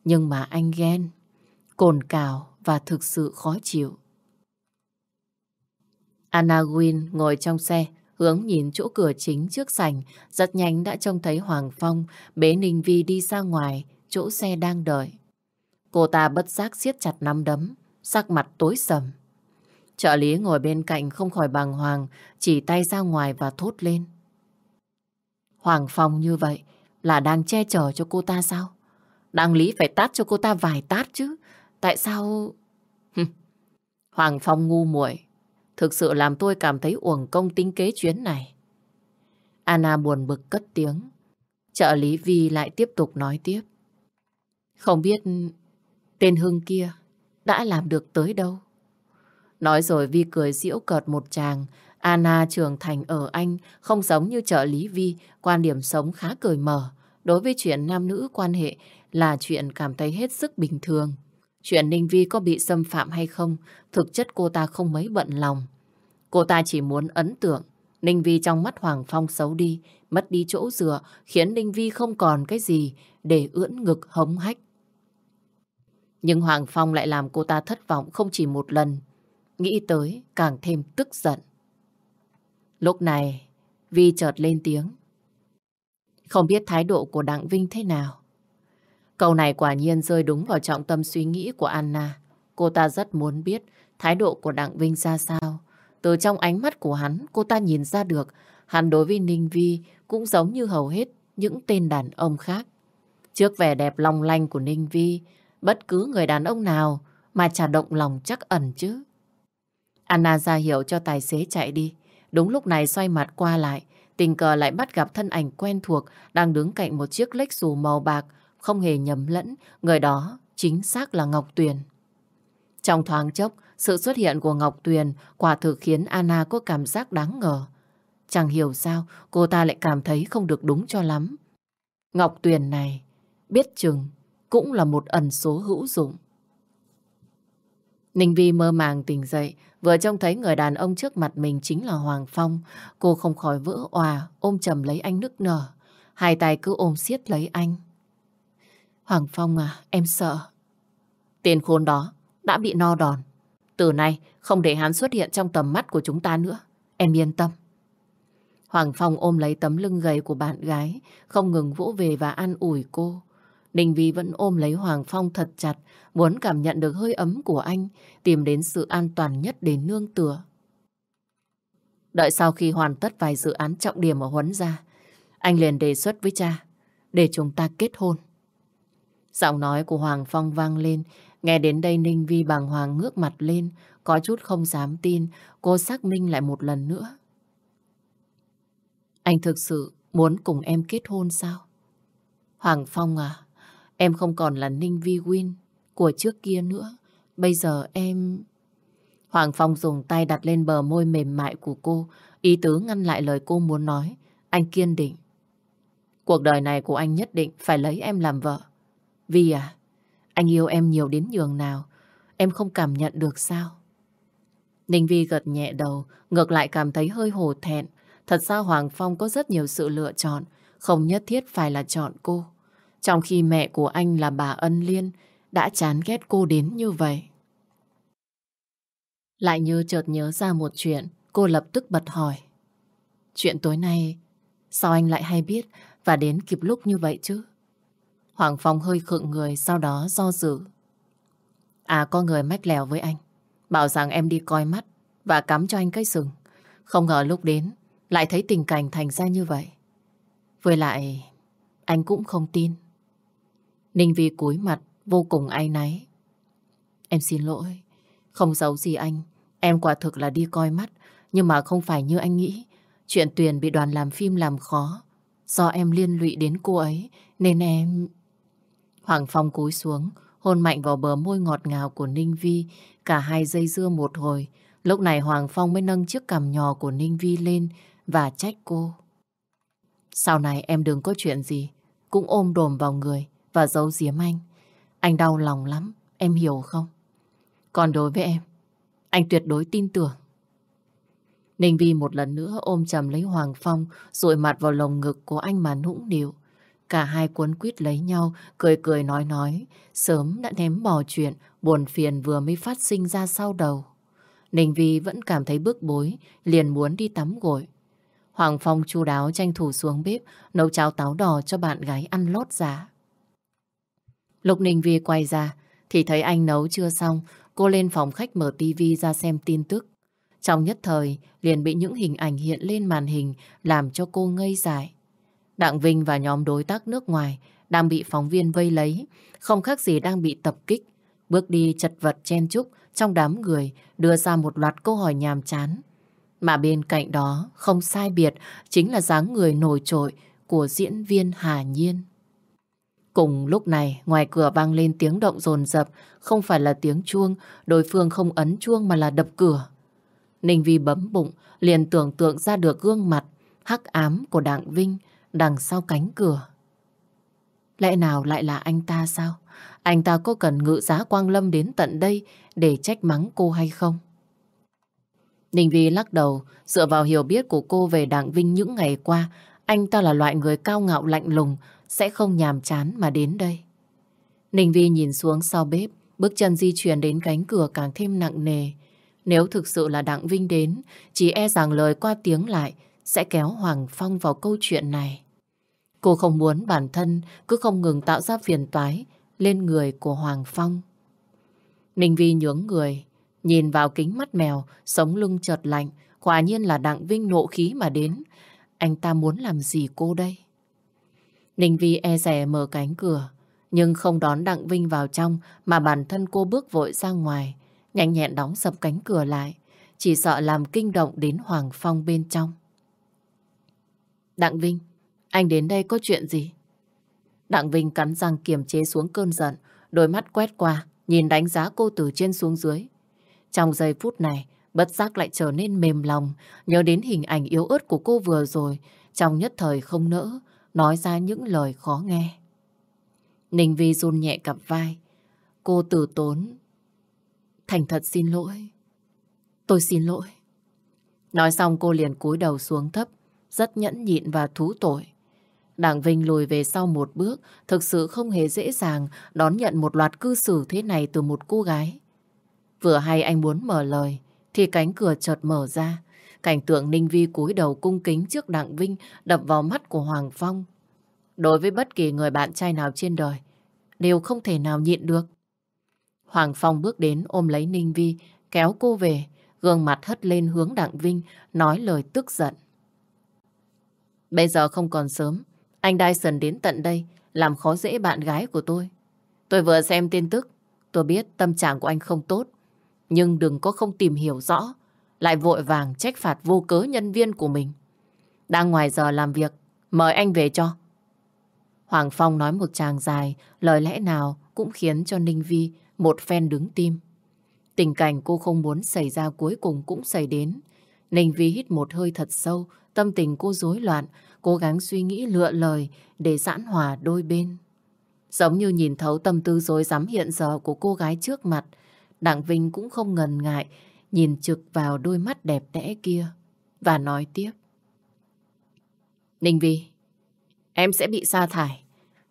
[SPEAKER 1] Nhưng mà anh ghen, cồn cào và thực sự khó chịu. Anna Win ngồi trong xe, hướng nhìn chỗ cửa chính trước sảnh, rất nhanh đã trông thấy Hoàng Phong bế Ninh Vi đi ra ngoài, chỗ xe đang đợi. Cô ta bất giác siết chặt nắm đấm, sắc mặt tối sầm. Trợ lý ngồi bên cạnh không khỏi bàng hoàng, chỉ tay ra ngoài và thốt lên. Hoàng Phong như vậy là đang che chở cho cô ta sao? Đáng lý phải tát cho cô ta vài tát chứ. Tại sao... Hoàng Phong ngu muội Thực sự làm tôi cảm thấy uổng công tính kế chuyến này. Anna buồn bực cất tiếng. Trợ lý Vi lại tiếp tục nói tiếp. Không biết tên Hưng kia đã làm được tới đâu. Nói rồi Vi cười giễu cợt một chàng. Anna trưởng thành ở Anh không giống như trợ lý Vi, quan điểm sống khá cởi mở. Đối với chuyện nam nữ quan hệ là chuyện cảm thấy hết sức bình thường. Chuyện Ninh Vi có bị xâm phạm hay không, thực chất cô ta không mấy bận lòng. Cô ta chỉ muốn ấn tượng, Ninh Vi trong mắt Hoàng Phong xấu đi, mất đi chỗ dựa, khiến Ninh Vi không còn cái gì để ưỡn ngực hống hách. Nhưng Hoàng Phong lại làm cô ta thất vọng không chỉ một lần, nghĩ tới càng thêm tức giận. Lúc này, Vi chợt lên tiếng. Không biết thái độ của Đặng Vinh thế nào. Câu này quả nhiên rơi đúng vào trọng tâm suy nghĩ của Anna. Cô ta rất muốn biết thái độ của Đặng Vinh ra sao. Từ trong ánh mắt của hắn, cô ta nhìn ra được hắn đối với Ninh Vi cũng giống như hầu hết những tên đàn ông khác. Trước vẻ đẹp long lanh của Ninh Vi, bất cứ người đàn ông nào mà chả động lòng chắc ẩn chứ. Anna ra hiệu cho tài xế chạy đi. Đúng lúc này xoay mặt qua lại, tình cờ lại bắt gặp thân ảnh quen thuộc đang đứng cạnh một chiếc lếch dù màu bạc không hề nhầm lẫn, người đó chính xác là Ngọc Tuyền. Trong thoáng chốc, sự xuất hiện của Ngọc Tuyền quả thực khiến Anna có cảm giác đáng ngờ. Chẳng hiểu sao cô ta lại cảm thấy không được đúng cho lắm. Ngọc Tuyền này, biết chừng, cũng là một ẩn số hữu dụng. Ninh Vi mơ màng tỉnh dậy, vừa trông thấy người đàn ông trước mặt mình chính là Hoàng Phong. Cô không khỏi vỡ òa, ôm chầm lấy anh nức nở. Hai tay cứ ôm siết lấy anh. Hoàng Phong à, em sợ. Tiền khốn đó đã bị no đòn. Từ nay không để hắn xuất hiện trong tầm mắt của chúng ta nữa. Em yên tâm. Hoàng Phong ôm lấy tấm lưng gầy của bạn gái, không ngừng vỗ về và an ủi cô. Đình Vi vẫn ôm lấy Hoàng Phong thật chặt, muốn cảm nhận được hơi ấm của anh, tìm đến sự an toàn nhất để nương tựa. Đợi sau khi hoàn tất vài dự án trọng điểm ở Huấn gia, anh liền đề xuất với cha để chúng ta kết hôn. Giọng nói của Hoàng Phong vang lên, nghe đến đây Ninh Vi bàng hoàng ngước mặt lên, có chút không dám tin, cô xác minh lại một lần nữa. Anh thực sự muốn cùng em kết hôn sao? Hoàng Phong à, em không còn là Ninh Vi Win của trước kia nữa. Bây giờ em... Hoàng Phong dùng tay đặt lên bờ môi mềm mại của cô, ý tứ ngăn lại lời cô muốn nói. Anh kiên định. Cuộc đời này của anh nhất định phải lấy em làm vợ. Vì à, anh yêu em nhiều đến nhường nào, em không cảm nhận được sao? Ninh Vi gật nhẹ đầu, ngược lại cảm thấy hơi hổ thẹn. Thật ra Hoàng Phong có rất nhiều sự lựa chọn, không nhất thiết phải là chọn cô. Trong khi mẹ của anh là bà Ân Liên đã chán ghét cô đến như vậy. Lại như chợt nhớ ra một chuyện, cô lập tức bật hỏi. Chuyện tối nay, sao anh lại hay biết và đến kịp lúc như vậy chứ? Hoàng Phong hơi khựng người, sau đó do dự. À, có người mách lèo với anh. Bảo rằng em đi coi mắt và cắm cho anh cây sừng. Không ngờ lúc đến, lại thấy tình cảnh thành ra như vậy. Với lại, anh cũng không tin. Ninh Vi cúi mặt, vô cùng ai náy. Em xin lỗi, không giấu gì anh. Em quả thực là đi coi mắt, nhưng mà không phải như anh nghĩ. Chuyện Tuyền bị đoàn làm phim làm khó. Do em liên lụy đến cô ấy, nên em... Hoàng Phong cúi xuống, hôn mạnh vào bờ môi ngọt ngào của Ninh Vi. Cả hai dây dưa một hồi. Lúc này Hoàng Phong mới nâng chiếc cằm nhỏ của Ninh Vi lên và trách cô. Sau này em đừng có chuyện gì, cũng ôm đồm vào người và giấu giếm anh. Anh đau lòng lắm, em hiểu không? Còn đối với em, anh tuyệt đối tin tưởng. Ninh Vi một lần nữa ôm chầm lấy Hoàng Phong rồi mặt vào lồng ngực của anh mà nũng nịu. Cả hai cuốn quýt lấy nhau, cười cười nói nói, sớm đã ném bỏ chuyện, buồn phiền vừa mới phát sinh ra sau đầu. Ninh Vi vẫn cảm thấy bức bối, liền muốn đi tắm gội. Hoàng Phong chu đáo tranh thủ xuống bếp, nấu cháo táo đỏ cho bạn gái ăn lót giả. Lúc Ninh Vi quay ra, thì thấy anh nấu chưa xong, cô lên phòng khách mở tivi ra xem tin tức. Trong nhất thời, liền bị những hình ảnh hiện lên màn hình làm cho cô ngây dại. Đặng Vinh và nhóm đối tác nước ngoài đang bị phóng viên vây lấy, không khác gì đang bị tập kích. Bước đi chật vật chen chúc trong đám người đưa ra một loạt câu hỏi nhàm chán. Mà bên cạnh đó không sai biệt chính là dáng người nổi trội của diễn viên Hà Nhiên. Cùng lúc này, ngoài cửa vang lên tiếng động rồn rập, không phải là tiếng chuông, đối phương không ấn chuông mà là đập cửa. Ninh Vi bấm bụng, liền tưởng tượng ra được gương mặt hắc ám của Đặng Vinh đằng sau cánh cửa. Lẽ nào lại là anh ta sao? Anh ta có cần ngự giá Quang Lâm đến tận đây để trách mắng cô hay không? Ninh Vi lắc đầu, dựa vào hiểu biết của cô về Đặng Vinh những ngày qua, anh ta là loại người cao ngạo lạnh lùng, sẽ không nhàm chán mà đến đây. Ninh Vi nhìn xuống sau bếp, bước chân di chuyển đến cánh cửa càng thêm nặng nề. Nếu thực sự là Đặng Vinh đến, chỉ e rằng lời qua tiếng lại sẽ kéo Hoàng Phong vào câu chuyện này. Cô không muốn bản thân cứ không ngừng tạo ra phiền toái lên người của Hoàng Phong. Ninh Vi nhướng người, nhìn vào kính mắt mèo, sống lưng chợt lạnh, quả nhiên là Đặng Vinh nộ khí mà đến. Anh ta muốn làm gì cô đây? Ninh Vi e rẻ mở cánh cửa, nhưng không đón Đặng Vinh vào trong mà bản thân cô bước vội ra ngoài, nhanh nhẹn đóng sập cánh cửa lại, chỉ sợ làm kinh động đến Hoàng Phong bên trong. Đặng Vinh, anh đến đây có chuyện gì? Đặng Vinh cắn răng kiềm chế xuống cơn giận, đôi mắt quét qua, nhìn đánh giá cô từ trên xuống dưới. Trong giây phút này, Bất giác lại trở nên mềm lòng, nhớ đến hình ảnh yếu ớt của cô vừa rồi, trong nhất thời không nỡ, nói ra những lời khó nghe. Ninh Vi run nhẹ cặp vai, cô từ tốn. Thành thật xin lỗi. Tôi xin lỗi. Nói xong cô liền cúi đầu xuống thấp, rất nhẫn nhịn và thú tội. Đảng Vinh lùi về sau một bước, thực sự không hề dễ dàng đón nhận một loạt cư xử thế này từ một cô gái. Vừa hay anh muốn mở lời, thì cánh cửa chợt mở ra. Cảnh tượng Ninh Vi cúi đầu cung kính trước Đặng Vinh đập vào mắt của Hoàng Phong. Đối với bất kỳ người bạn trai nào trên đời, đều không thể nào nhịn được. Hoàng Phong bước đến ôm lấy Ninh Vi, kéo cô về, gương mặt hất lên hướng Đặng Vinh, nói lời tức giận. Bây giờ không còn sớm, anh Dyson đến tận đây làm khó dễ bạn gái của tôi. Tôi vừa xem tin tức, tôi biết tâm trạng của anh không tốt, nhưng đừng có không tìm hiểu rõ, lại vội vàng trách phạt vô cớ nhân viên của mình. Đang ngoài giờ làm việc, mời anh về cho. Hoàng Phong nói một tràng dài, lời lẽ nào cũng khiến cho Ninh Vi một phen đứng tim. Tình cảnh cô không muốn xảy ra cuối cùng cũng xảy đến. Ninh Vi hít một hơi thật sâu, tâm tình cô rối loạn, cố gắng suy nghĩ lựa lời để giãn hòa đôi bên. Giống như nhìn thấu tâm tư dối rắm hiện giờ của cô gái trước mặt, Đặng Vinh cũng không ngần ngại nhìn trực vào đôi mắt đẹp đẽ kia và nói tiếp. Ninh Vi, em sẽ bị sa thải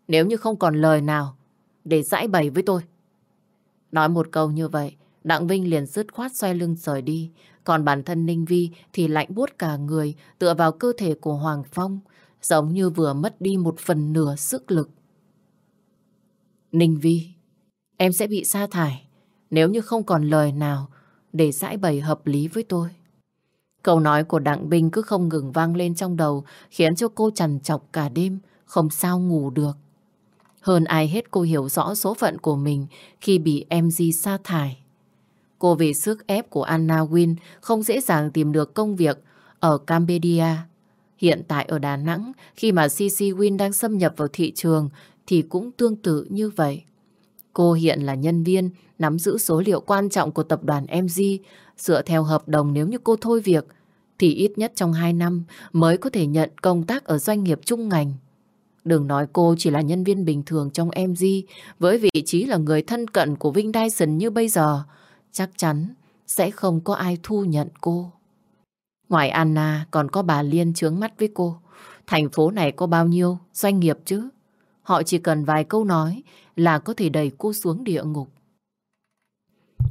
[SPEAKER 1] nếu như không còn lời nào để giải bày với tôi. Nói một câu như vậy, Đặng Vinh liền dứt khoát xoay lưng rời đi. Còn bản thân Ninh Vi thì lạnh buốt cả người tựa vào cơ thể của Hoàng Phong giống như vừa mất đi một phần nửa sức lực. Ninh Vi, em sẽ bị sa thải nếu như không còn lời nào để giải bày hợp lý với tôi. Câu nói của Đặng Vinh cứ không ngừng vang lên trong đầu khiến cho cô trằn trọc cả đêm, không sao ngủ được. Hơn ai hết cô hiểu rõ số phận của mình khi bị em di sa thải. Cô vì sức ép của Anna Win không dễ dàng tìm được công việc ở Cambodia. Hiện tại ở Đà Nẵng, khi mà CC Win đang xâm nhập vào thị trường thì cũng tương tự như vậy. Cô hiện là nhân viên nắm giữ số liệu quan trọng của tập đoàn MG. Dựa theo hợp đồng nếu như cô thôi việc thì ít nhất trong 2 năm mới có thể nhận công tác ở doanh nghiệp trung ngành. Đừng nói cô chỉ là nhân viên bình thường trong MG với vị trí là người thân cận của Vinh Dyson như bây giờ chắc chắn sẽ không có ai thu nhận cô. Ngoài Anna, còn có bà Liên chướng mắt với cô. Thành phố này có bao nhiêu doanh nghiệp chứ? Họ chỉ cần vài câu nói là có thể đẩy cô xuống địa ngục.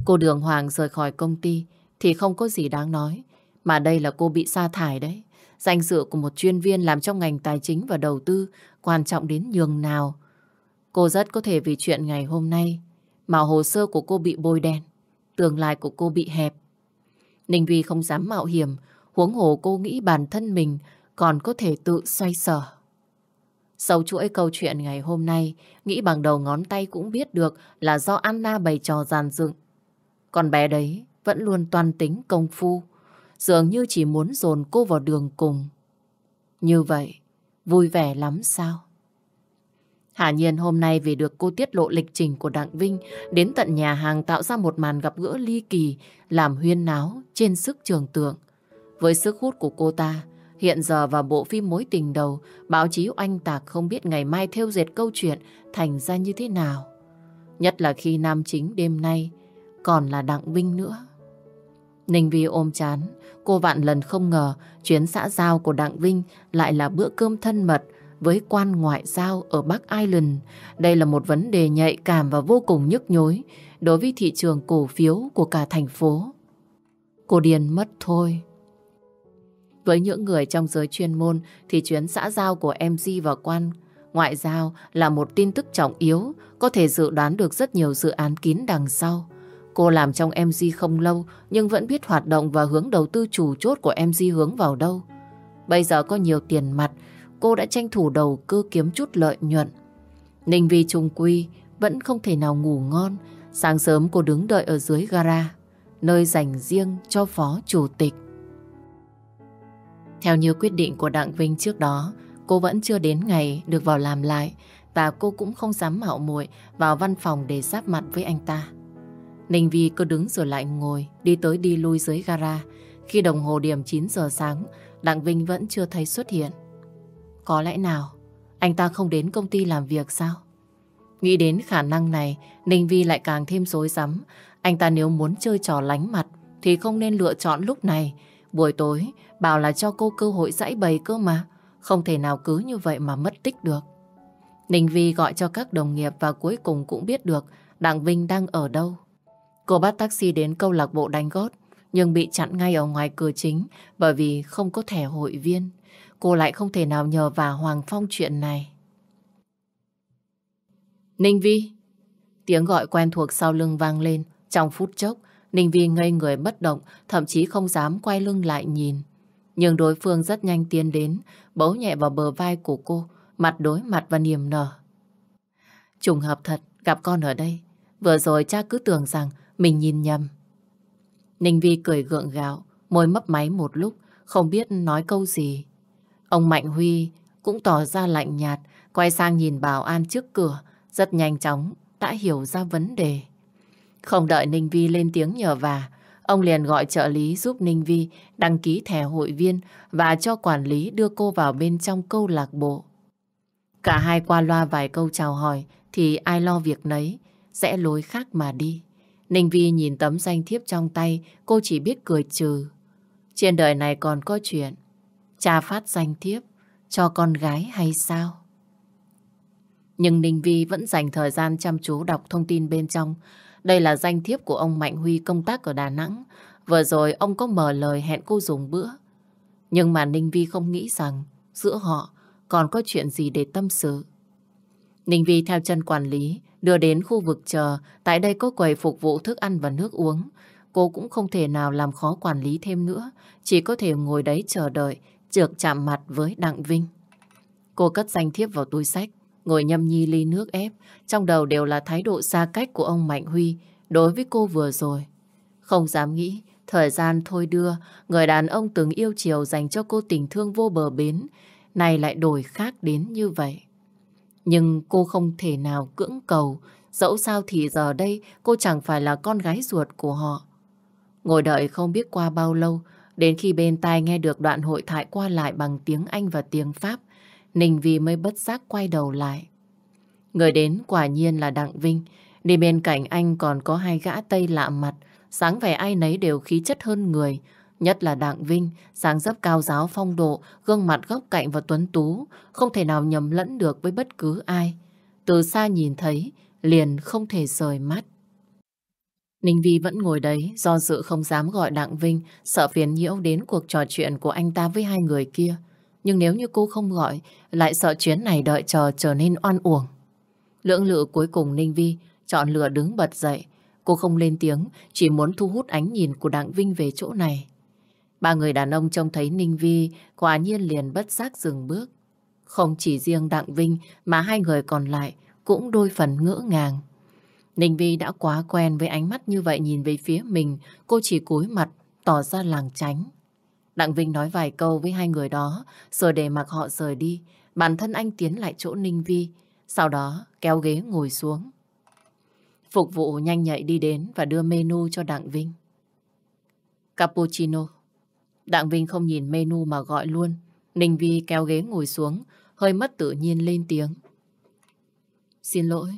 [SPEAKER 1] Cô Đường Hoàng rời khỏi công ty thì không có gì đáng nói. Mà đây là cô bị sa thải đấy. Danh dự của một chuyên viên làm trong ngành tài chính và đầu tư quan trọng đến nhường nào. Cô rất có thể vì chuyện ngày hôm nay mà hồ sơ của cô bị bôi đen. Tương lai của cô bị hẹp. Ninh Vi không dám mạo hiểm huống hồ cô nghĩ bản thân mình còn có thể tự xoay sở. Sau chuỗi câu chuyện ngày hôm nay, nghĩ bằng đầu ngón tay cũng biết được là do Anna bày trò giàn dựng. Con bé đấy vẫn luôn toan tính công phu, dường như chỉ muốn dồn cô vào đường cùng. Như vậy, vui vẻ lắm sao? Hà nhiên hôm nay vì được cô tiết lộ lịch trình của Đặng Vinh đến tận nhà hàng tạo ra một màn gặp gỡ ly kỳ làm huyên náo trên sức trường tượng. Với sức hút của cô ta, hiện giờ vào bộ phim mối tình đầu, báo chí oanh tạc không biết ngày mai theo dệt câu chuyện thành ra như thế nào. Nhất là khi nam chính đêm nay còn là Đặng Vinh nữa. Ninh Vi ôm chán, cô vạn lần không ngờ chuyến xã giao của Đặng Vinh lại là bữa cơm thân mật với quan ngoại giao ở Bắc Ireland. Đây là một vấn đề nhạy cảm và vô cùng nhức nhối đối với thị trường cổ phiếu của cả thành phố. Cô Điền mất thôi. Với những người trong giới chuyên môn thì chuyến xã giao của MG và quan ngoại giao là một tin tức trọng yếu, có thể dự đoán được rất nhiều dự án kín đằng sau. Cô làm trong MG không lâu nhưng vẫn biết hoạt động và hướng đầu tư chủ chốt của MG hướng vào đâu. Bây giờ có nhiều tiền mặt, cô đã tranh thủ đầu cơ kiếm chút lợi nhuận. Ninh Vi Trung Quy vẫn không thể nào ngủ ngon. Sáng sớm cô đứng đợi ở dưới gara, nơi dành riêng cho phó chủ tịch. Theo như quyết định của Đặng Vinh trước đó, cô vẫn chưa đến ngày được vào làm lại và cô cũng không dám mạo muội vào văn phòng để giáp mặt với anh ta. Ninh Vi cứ đứng rồi lại ngồi, đi tới đi lui dưới gara. Khi đồng hồ điểm 9 giờ sáng, Đặng Vinh vẫn chưa thấy xuất hiện. Có lẽ nào, anh ta không đến công ty làm việc sao? Nghĩ đến khả năng này, Ninh Vi lại càng thêm rối rắm. Anh ta nếu muốn chơi trò lánh mặt, thì không nên lựa chọn lúc này. Buổi tối, bảo là cho cô cơ hội giải bày cơ mà. Không thể nào cứ như vậy mà mất tích được. Ninh Vi gọi cho các đồng nghiệp và cuối cùng cũng biết được Đặng Vinh đang ở đâu. Cô bắt taxi đến câu lạc bộ đánh gót, nhưng bị chặn ngay ở ngoài cửa chính bởi vì không có thẻ hội viên. Cô lại không thể nào nhờ vào Hoàng Phong chuyện này. Ninh Vi! Tiếng gọi quen thuộc sau lưng vang lên. Trong phút chốc, Ninh Vi ngây người bất động, thậm chí không dám quay lưng lại nhìn. Nhưng đối phương rất nhanh tiến đến, bấu nhẹ vào bờ vai của cô, mặt đối mặt và niềm nở. Trùng hợp thật, gặp con ở đây. Vừa rồi cha cứ tưởng rằng mình nhìn nhầm. Ninh Vi cười gượng gạo, môi mấp máy một lúc, không biết nói câu gì. Ông Mạnh Huy cũng tỏ ra lạnh nhạt, quay sang nhìn bảo an trước cửa, rất nhanh chóng đã hiểu ra vấn đề. Không đợi Ninh Vi lên tiếng nhờ vả, ông liền gọi trợ lý giúp Ninh Vi đăng ký thẻ hội viên và cho quản lý đưa cô vào bên trong câu lạc bộ. Cả hai qua loa vài câu chào hỏi thì ai lo việc nấy, sẽ lối khác mà đi. Ninh Vi nhìn tấm danh thiếp trong tay, cô chỉ biết cười trừ. Trên đời này còn có chuyện, cha phát danh thiếp cho con gái hay sao? Nhưng Ninh Vi vẫn dành thời gian chăm chú đọc thông tin bên trong. Đây là danh thiếp của ông Mạnh Huy công tác ở Đà Nẵng. Vừa rồi ông có mở lời hẹn cô dùng bữa. Nhưng mà Ninh Vi không nghĩ rằng giữa họ còn có chuyện gì để tâm sự. Ninh Vi theo chân quản lý đưa đến khu vực chờ. Tại đây có quầy phục vụ thức ăn và nước uống. Cô cũng không thể nào làm khó quản lý thêm nữa. Chỉ có thể ngồi đấy chờ đợi, trượt chạm mặt với Đặng Vinh. Cô cất danh thiếp vào túi sách ngồi nhâm nhi ly nước ép, trong đầu đều là thái độ xa cách của ông Mạnh Huy đối với cô vừa rồi. Không dám nghĩ, thời gian thôi đưa, người đàn ông từng yêu chiều dành cho cô tình thương vô bờ bến, này lại đổi khác đến như vậy. Nhưng cô không thể nào cưỡng cầu, dẫu sao thì giờ đây cô chẳng phải là con gái ruột của họ. Ngồi đợi không biết qua bao lâu, đến khi bên tai nghe được đoạn hội thoại qua lại bằng tiếng Anh và tiếng Pháp, Ninh Vi mới bất giác quay đầu lại. Người đến quả nhiên là Đặng Vinh. Đi bên cạnh anh còn có hai gã Tây lạ mặt. Sáng vẻ ai nấy đều khí chất hơn người. Nhất là Đặng Vinh, sáng dấp cao giáo phong độ, gương mặt góc cạnh và tuấn tú. Không thể nào nhầm lẫn được với bất cứ ai. Từ xa nhìn thấy, liền không thể rời mắt. Ninh Vi vẫn ngồi đấy, do dự không dám gọi Đặng Vinh, sợ phiền nhiễu đến cuộc trò chuyện của anh ta với hai người kia. Nhưng nếu như cô không gọi, lại sợ chuyến này đợi chờ trở nên oan uổng. Lưỡng lự cuối cùng Ninh Vi chọn lựa đứng bật dậy. Cô không lên tiếng, chỉ muốn thu hút ánh nhìn của Đặng Vinh về chỗ này. Ba người đàn ông trông thấy Ninh Vi quả nhiên liền bất giác dừng bước. Không chỉ riêng Đặng Vinh mà hai người còn lại cũng đôi phần ngỡ ngàng. Ninh Vi đã quá quen với ánh mắt như vậy nhìn về phía mình, cô chỉ cúi mặt, tỏ ra làng tránh. Đặng Vinh nói vài câu với hai người đó, rồi để mặc họ rời đi. Bản thân anh tiến lại chỗ Ninh Vi, sau đó kéo ghế ngồi xuống. Phục vụ nhanh nhạy đi đến và đưa menu cho Đặng Vinh. Cappuccino. Đặng Vinh không nhìn menu mà gọi luôn. Ninh Vi kéo ghế ngồi xuống, hơi mất tự nhiên lên tiếng. Xin lỗi,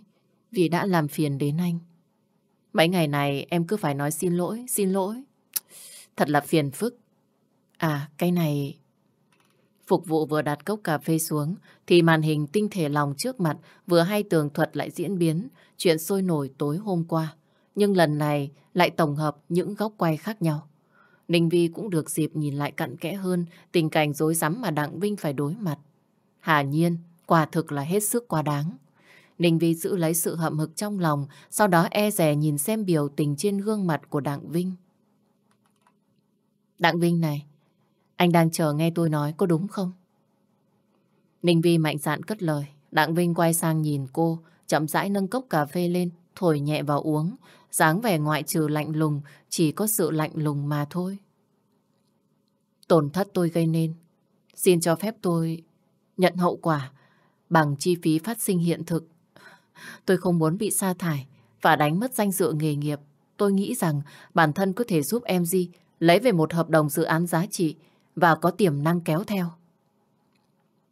[SPEAKER 1] vì đã làm phiền đến anh. Mấy ngày này em cứ phải nói xin lỗi, xin lỗi. Thật là phiền phức. À, cái này... Phục vụ vừa đặt cốc cà phê xuống, thì màn hình tinh thể lòng trước mặt vừa hay tường thuật lại diễn biến chuyện sôi nổi tối hôm qua. Nhưng lần này lại tổng hợp những góc quay khác nhau. Ninh Vi cũng được dịp nhìn lại cặn kẽ hơn tình cảnh dối rắm mà Đặng Vinh phải đối mặt. Hà nhiên, quả thực là hết sức quá đáng. Ninh Vi giữ lấy sự hậm hực trong lòng, sau đó e rè nhìn xem biểu tình trên gương mặt của Đặng Vinh. Đặng Vinh này, anh đang chờ nghe tôi nói có đúng không? Ninh Vi mạnh dạn cất lời. Đặng Vinh quay sang nhìn cô, chậm rãi nâng cốc cà phê lên, thổi nhẹ vào uống. dáng vẻ ngoại trừ lạnh lùng, chỉ có sự lạnh lùng mà thôi. Tổn thất tôi gây nên. Xin cho phép tôi nhận hậu quả bằng chi phí phát sinh hiện thực. Tôi không muốn bị sa thải và đánh mất danh dự nghề nghiệp tôi nghĩ rằng bản thân có thể giúp em Di lấy về một hợp đồng dự án giá trị và có tiềm năng kéo theo.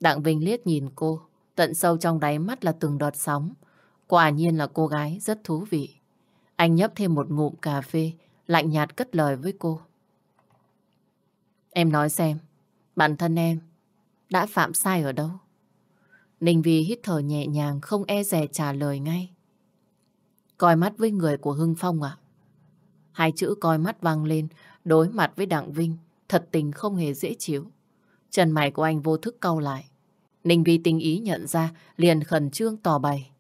[SPEAKER 1] Đặng Vinh liếc nhìn cô, tận sâu trong đáy mắt là từng đọt sóng. Quả nhiên là cô gái rất thú vị. Anh nhấp thêm một ngụm cà phê, lạnh nhạt cất lời với cô. Em nói xem, bản thân em đã phạm sai ở đâu? Ninh Vi hít thở nhẹ nhàng, không e dè trả lời ngay. Coi mắt với người của Hưng Phong ạ. Hai chữ coi mắt vang lên, đối mặt với Đặng Vinh, thật tình không hề dễ chịu. Chân mày của anh vô thức cau lại. Ninh Vi tinh ý nhận ra, liền khẩn trương tỏ bày.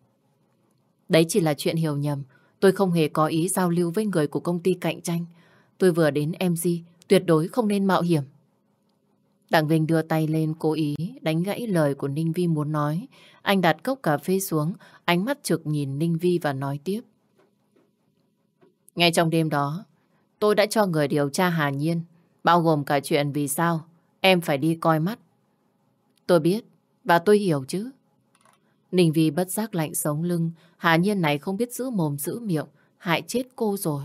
[SPEAKER 1] Đấy chỉ là chuyện hiểu nhầm. Tôi không hề có ý giao lưu với người của công ty cạnh tranh. Tôi vừa đến MG, tuyệt đối không nên mạo hiểm. Đặng Vinh đưa tay lên cố ý đánh gãy lời của Ninh Vi muốn nói. Anh đặt cốc cà phê xuống, ánh mắt trực nhìn Ninh Vi và nói tiếp. Ngay trong đêm đó, tôi đã cho người điều tra Hà Nhiên, bao gồm cả chuyện vì sao em phải đi coi mắt. Tôi biết, và tôi hiểu chứ. Ninh Vi bất giác lạnh sống lưng, Hà Nhiên này không biết giữ mồm giữ miệng, hại chết cô rồi.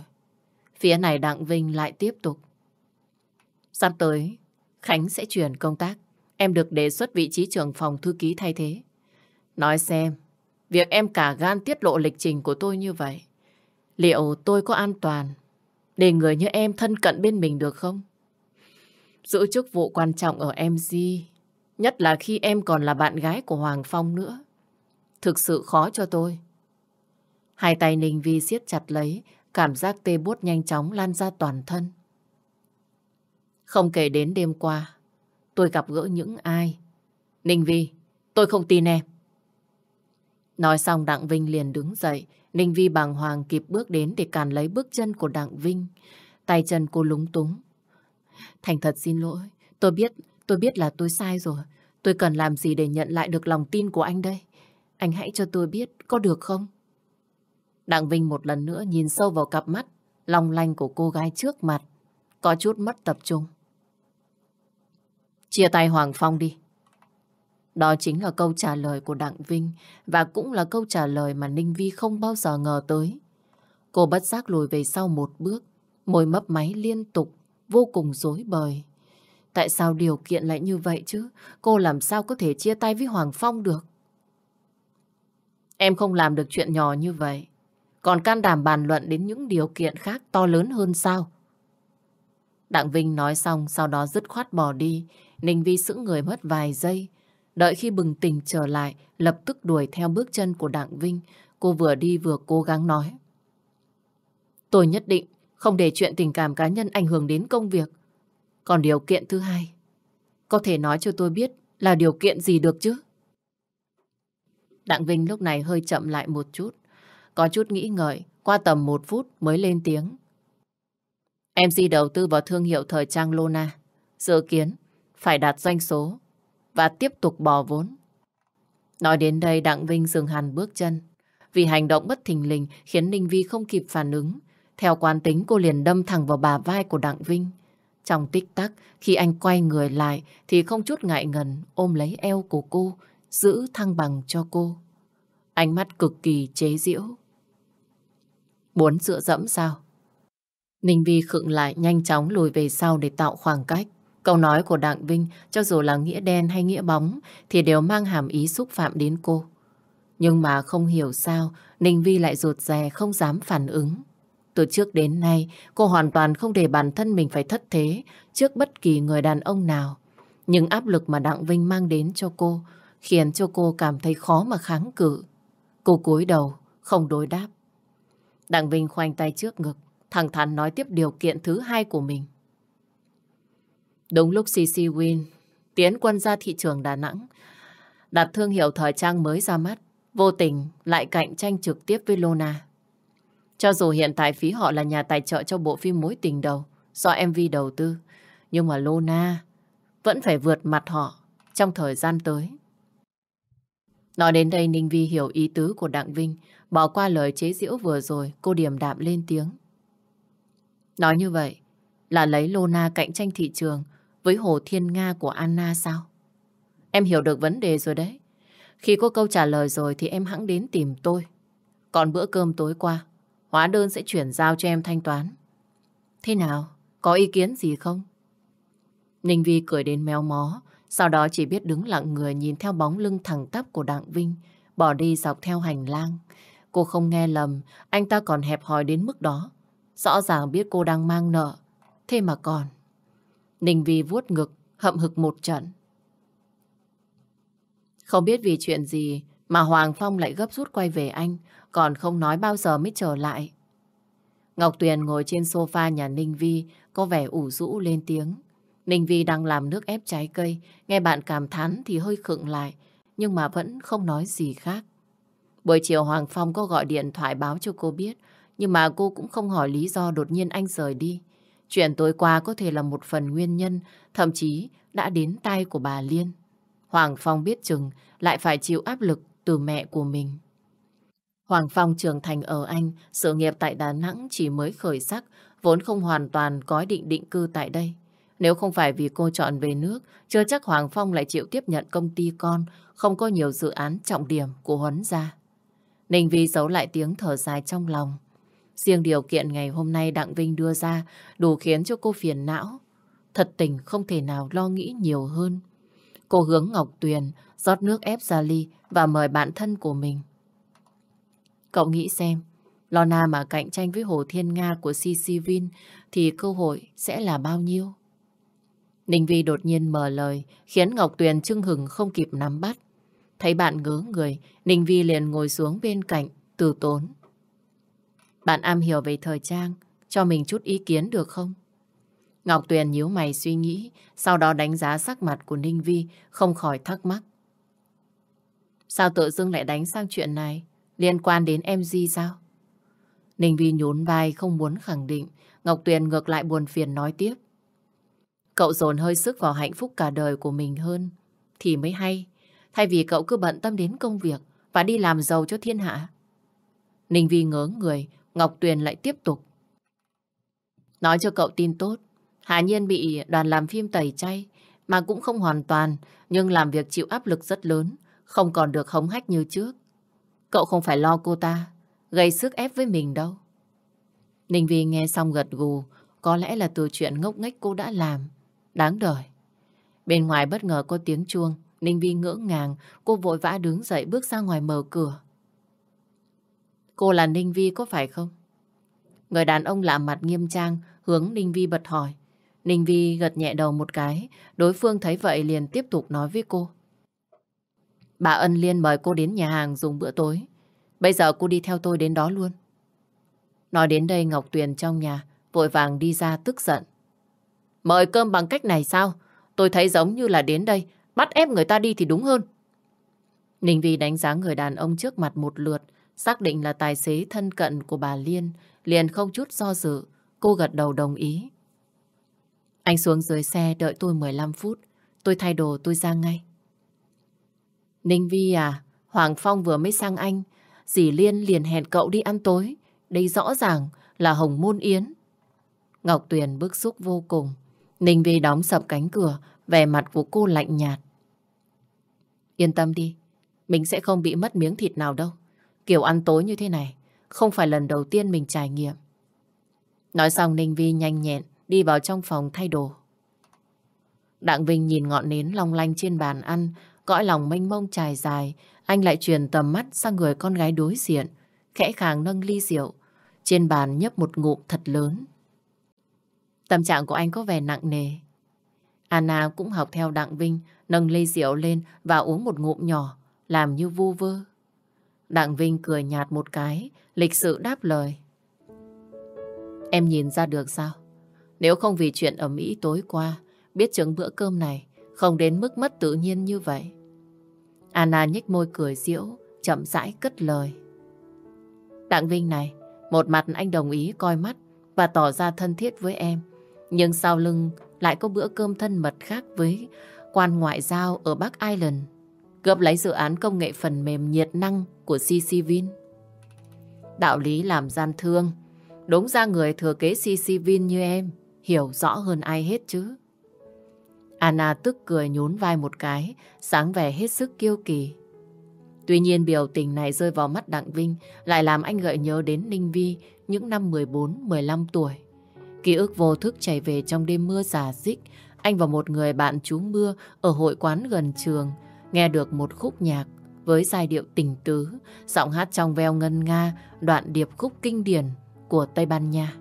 [SPEAKER 1] Phía này Đặng Vinh lại tiếp tục. Sắp tới, Khánh sẽ chuyển công tác. Em được đề xuất vị trí trưởng phòng thư ký thay thế. Nói xem, việc em cả gan tiết lộ lịch trình của tôi như vậy, liệu tôi có an toàn để người như em thân cận bên mình được không? Giữ chức vụ quan trọng ở MG, nhất là khi em còn là bạn gái của Hoàng Phong nữa. Thực sự khó cho tôi. Hai tay Ninh Vi siết chặt lấy, cảm giác tê buốt nhanh chóng lan ra toàn thân. Không kể đến đêm qua, tôi gặp gỡ những ai. Ninh Vi, tôi không tin em. Nói xong Đặng Vinh liền đứng dậy. Ninh Vi bàng hoàng kịp bước đến để càn lấy bước chân của Đặng Vinh. Tay chân cô lúng túng. Thành thật xin lỗi. Tôi biết, tôi biết là tôi sai rồi. Tôi cần làm gì để nhận lại được lòng tin của anh đây? Anh hãy cho tôi biết, có được không? Đặng Vinh một lần nữa nhìn sâu vào cặp mắt, long lanh của cô gái trước mặt. Có chút mất tập trung. Chia tay Hoàng Phong đi. Đó chính là câu trả lời của Đặng Vinh và cũng là câu trả lời mà Ninh Vi không bao giờ ngờ tới. Cô bất giác lùi về sau một bước, môi mấp máy liên tục, vô cùng dối bời. Tại sao điều kiện lại như vậy chứ? Cô làm sao có thể chia tay với Hoàng Phong được? Em không làm được chuyện nhỏ như vậy. Còn can đảm bàn luận đến những điều kiện khác to lớn hơn sao? Đặng Vinh nói xong, sau đó dứt khoát bỏ đi. Ninh Vi sững người mất vài giây. Đợi khi bừng tỉnh trở lại, lập tức đuổi theo bước chân của Đặng Vinh. Cô vừa đi vừa cố gắng nói. Tôi nhất định không để chuyện tình cảm cá nhân ảnh hưởng đến công việc. Còn điều kiện thứ hai, có thể nói cho tôi biết là điều kiện gì được chứ? Đặng Vinh lúc này hơi chậm lại một chút. Có chút nghĩ ngợi, qua tầm một phút mới lên tiếng. MC đầu tư vào thương hiệu thời trang Lona. Dự kiến phải đạt doanh số và tiếp tục bò vốn. Nói đến đây Đặng Vinh dừng hẳn bước chân. Vì hành động bất thình lình khiến Ninh Vi không kịp phản ứng. Theo quán tính cô liền đâm thẳng vào bà vai của Đặng Vinh. Trong tích tắc, khi anh quay người lại thì không chút ngại ngần ôm lấy eo của cô, giữ thăng bằng cho cô. Ánh mắt cực kỳ chế giễu. Muốn dựa dẫm sao? Ninh Vi khựng lại nhanh chóng lùi về sau để tạo khoảng cách. Câu nói của Đặng Vinh, cho dù là nghĩa đen hay nghĩa bóng, thì đều mang hàm ý xúc phạm đến cô. Nhưng mà không hiểu sao, Ninh Vi lại rụt rè không dám phản ứng. Từ trước đến nay, cô hoàn toàn không để bản thân mình phải thất thế trước bất kỳ người đàn ông nào. Nhưng áp lực mà Đặng Vinh mang đến cho cô khiến cho cô cảm thấy khó mà kháng cự. Cô cúi đầu, không đối đáp. Đặng Vinh khoanh tay trước ngực, thẳng thắn nói tiếp điều kiện thứ hai của mình. Đúng lúc CC Win tiến quân ra thị trường Đà Nẵng, đặt thương hiệu thời trang mới ra mắt, vô tình lại cạnh tranh trực tiếp với Lona. Cho dù hiện tại phí họ là nhà tài trợ cho bộ phim mối tình đầu do MV đầu tư, nhưng mà Lona vẫn phải vượt mặt họ trong thời gian tới. Nói đến đây Ninh Vi hiểu ý tứ của Đặng Vinh, bỏ qua lời chế giễu vừa rồi, cô điềm đạm lên tiếng. Nói như vậy là lấy Lona cạnh tranh thị trường với Hồ Thiên Nga của Anna sao? Em hiểu được vấn đề rồi đấy. Khi có câu trả lời rồi thì em hãng đến tìm tôi. Còn bữa cơm tối qua, hóa đơn sẽ chuyển giao cho em thanh toán. Thế nào? Có ý kiến gì không? Ninh Vi cười đến méo mó, sau đó chỉ biết đứng lặng người nhìn theo bóng lưng thẳng tắp của Đặng Vinh, bỏ đi dọc theo hành lang. Cô không nghe lầm, anh ta còn hẹp hòi đến mức đó. Rõ ràng biết cô đang mang nợ, thế mà còn. Ninh Vi vuốt ngực, hậm hực một trận. Không biết vì chuyện gì mà Hoàng Phong lại gấp rút quay về anh, còn không nói bao giờ mới trở lại. Ngọc Tuyền ngồi trên sofa nhà Ninh Vi, có vẻ ủ rũ lên tiếng. Ninh Vi đang làm nước ép trái cây, nghe bạn cảm thán thì hơi khựng lại, nhưng mà vẫn không nói gì khác. Buổi chiều Hoàng Phong có gọi điện thoại báo cho cô biết, nhưng mà cô cũng không hỏi lý do đột nhiên anh rời đi. Chuyện tối qua có thể là một phần nguyên nhân, thậm chí đã đến tay của bà Liên. Hoàng Phong biết chừng lại phải chịu áp lực từ mẹ của mình. Hoàng Phong trưởng thành ở Anh, sự nghiệp tại Đà Nẵng chỉ mới khởi sắc, vốn không hoàn toàn có ý định định cư tại đây. Nếu không phải vì cô chọn về nước, chưa chắc Hoàng Phong lại chịu tiếp nhận công ty con, không có nhiều dự án trọng điểm của Huấn gia. Ninh Vi giấu lại tiếng thở dài trong lòng. Riêng điều kiện ngày hôm nay Đặng Vinh đưa ra đủ khiến cho cô phiền não. Thật tình không thể nào lo nghĩ nhiều hơn. Cô hướng Ngọc Tuyền rót nước ép ra ly và mời bạn thân của mình. Cậu nghĩ xem, Lona mà cạnh tranh với Hồ Thiên Nga của CC Vin thì cơ hội sẽ là bao nhiêu? Ninh Vi đột nhiên mở lời khiến Ngọc Tuyền chưng hừng không kịp nắm bắt. Thấy bạn ngớ người, Ninh Vi liền ngồi xuống bên cạnh, từ tốn. Bạn am hiểu về thời trang, cho mình chút ý kiến được không? Ngọc Tuyền nhíu mày suy nghĩ, sau đó đánh giá sắc mặt của Ninh Vi, không khỏi thắc mắc. Sao tự dưng lại đánh sang chuyện này? Liên quan đến em Di sao? Ninh Vi nhún vai không muốn khẳng định, Ngọc Tuyền ngược lại buồn phiền nói tiếp. Cậu dồn hơi sức vào hạnh phúc cả đời của mình hơn, thì mới hay. Thay vì cậu cứ bận tâm đến công việc và đi làm giàu cho thiên hạ. Ninh Vi ngớ người, Ngọc Tuyền lại tiếp tục. Nói cho cậu tin tốt, Hà Nhiên bị đoàn làm phim tẩy chay, mà cũng không hoàn toàn, nhưng làm việc chịu áp lực rất lớn, không còn được hống hách như trước. Cậu không phải lo cô ta, gây sức ép với mình đâu. Ninh Vi nghe xong gật gù, có lẽ là từ chuyện ngốc nghếch cô đã làm. Đáng đời. Bên ngoài bất ngờ có tiếng chuông, Ninh Vi ngỡ ngàng, cô vội vã đứng dậy bước ra ngoài mở cửa. Cô là Ninh Vi có phải không? Người đàn ông lạ mặt nghiêm trang, hướng Ninh Vi bật hỏi. Ninh Vi gật nhẹ đầu một cái, đối phương thấy vậy liền tiếp tục nói với cô. Bà Ân Liên mời cô đến nhà hàng dùng bữa tối. Bây giờ cô đi theo tôi đến đó luôn. Nói đến đây Ngọc Tuyền trong nhà, vội vàng đi ra tức giận. Mời cơm bằng cách này sao? Tôi thấy giống như là đến đây, bắt ép người ta đi thì đúng hơn. Ninh Vi đánh giá người đàn ông trước mặt một lượt, xác định là tài xế thân cận của bà Liên, liền không chút do dự, cô gật đầu đồng ý. Anh xuống dưới xe đợi tôi 15 phút, tôi thay đồ tôi ra ngay. Ninh Vi à, Hoàng Phong vừa mới sang anh, dì Liên liền hẹn cậu đi ăn tối. Đây rõ ràng là Hồng Môn Yến. Ngọc Tuyền bức xúc vô cùng. Ninh Vi đóng sập cánh cửa, vẻ mặt của cô lạnh nhạt. Yên tâm đi, mình sẽ không bị mất miếng thịt nào đâu. Kiểu ăn tối như thế này, không phải lần đầu tiên mình trải nghiệm. Nói xong Ninh Vi nhanh nhẹn, đi vào trong phòng thay đồ. Đặng Vinh nhìn ngọn nến long lanh trên bàn ăn, cõi lòng mênh mông trải dài, anh lại truyền tầm mắt sang người con gái đối diện, khẽ khàng nâng ly rượu, trên bàn nhấp một ngụm thật lớn. Tâm trạng của anh có vẻ nặng nề. Anna cũng học theo Đặng Vinh, nâng ly rượu lên và uống một ngụm nhỏ, làm như vu vơ. Đặng Vinh cười nhạt một cái, lịch sự đáp lời. Em nhìn ra được sao? Nếu không vì chuyện ở Mỹ tối qua, biết chừng bữa cơm này không đến mức mất tự nhiên như vậy. Anna nhếch môi cười diễu, chậm rãi cất lời. Đặng Vinh này, một mặt anh đồng ý coi mắt và tỏ ra thân thiết với em. Nhưng sau lưng lại có bữa cơm thân mật khác với quan ngoại giao ở Bắc Island. Gấp lấy dự án công nghệ phần mềm nhiệt năng của CC Vin. Đạo lý làm gian thương. Đúng ra người thừa kế CC Vin như em hiểu rõ hơn ai hết chứ. Anna tức cười nhún vai một cái, sáng vẻ hết sức kiêu kỳ. Tuy nhiên biểu tình này rơi vào mắt Đặng Vinh lại làm anh gợi nhớ đến Ninh Vi những năm 14-15 tuổi. Ký ức vô thức chảy về trong đêm mưa giả dích. Anh và một người bạn trú mưa ở hội quán gần trường nghe được một khúc nhạc với giai điệu tình tứ, giọng hát trong veo ngân nga, đoạn điệp khúc kinh điển của Tây Ban Nha.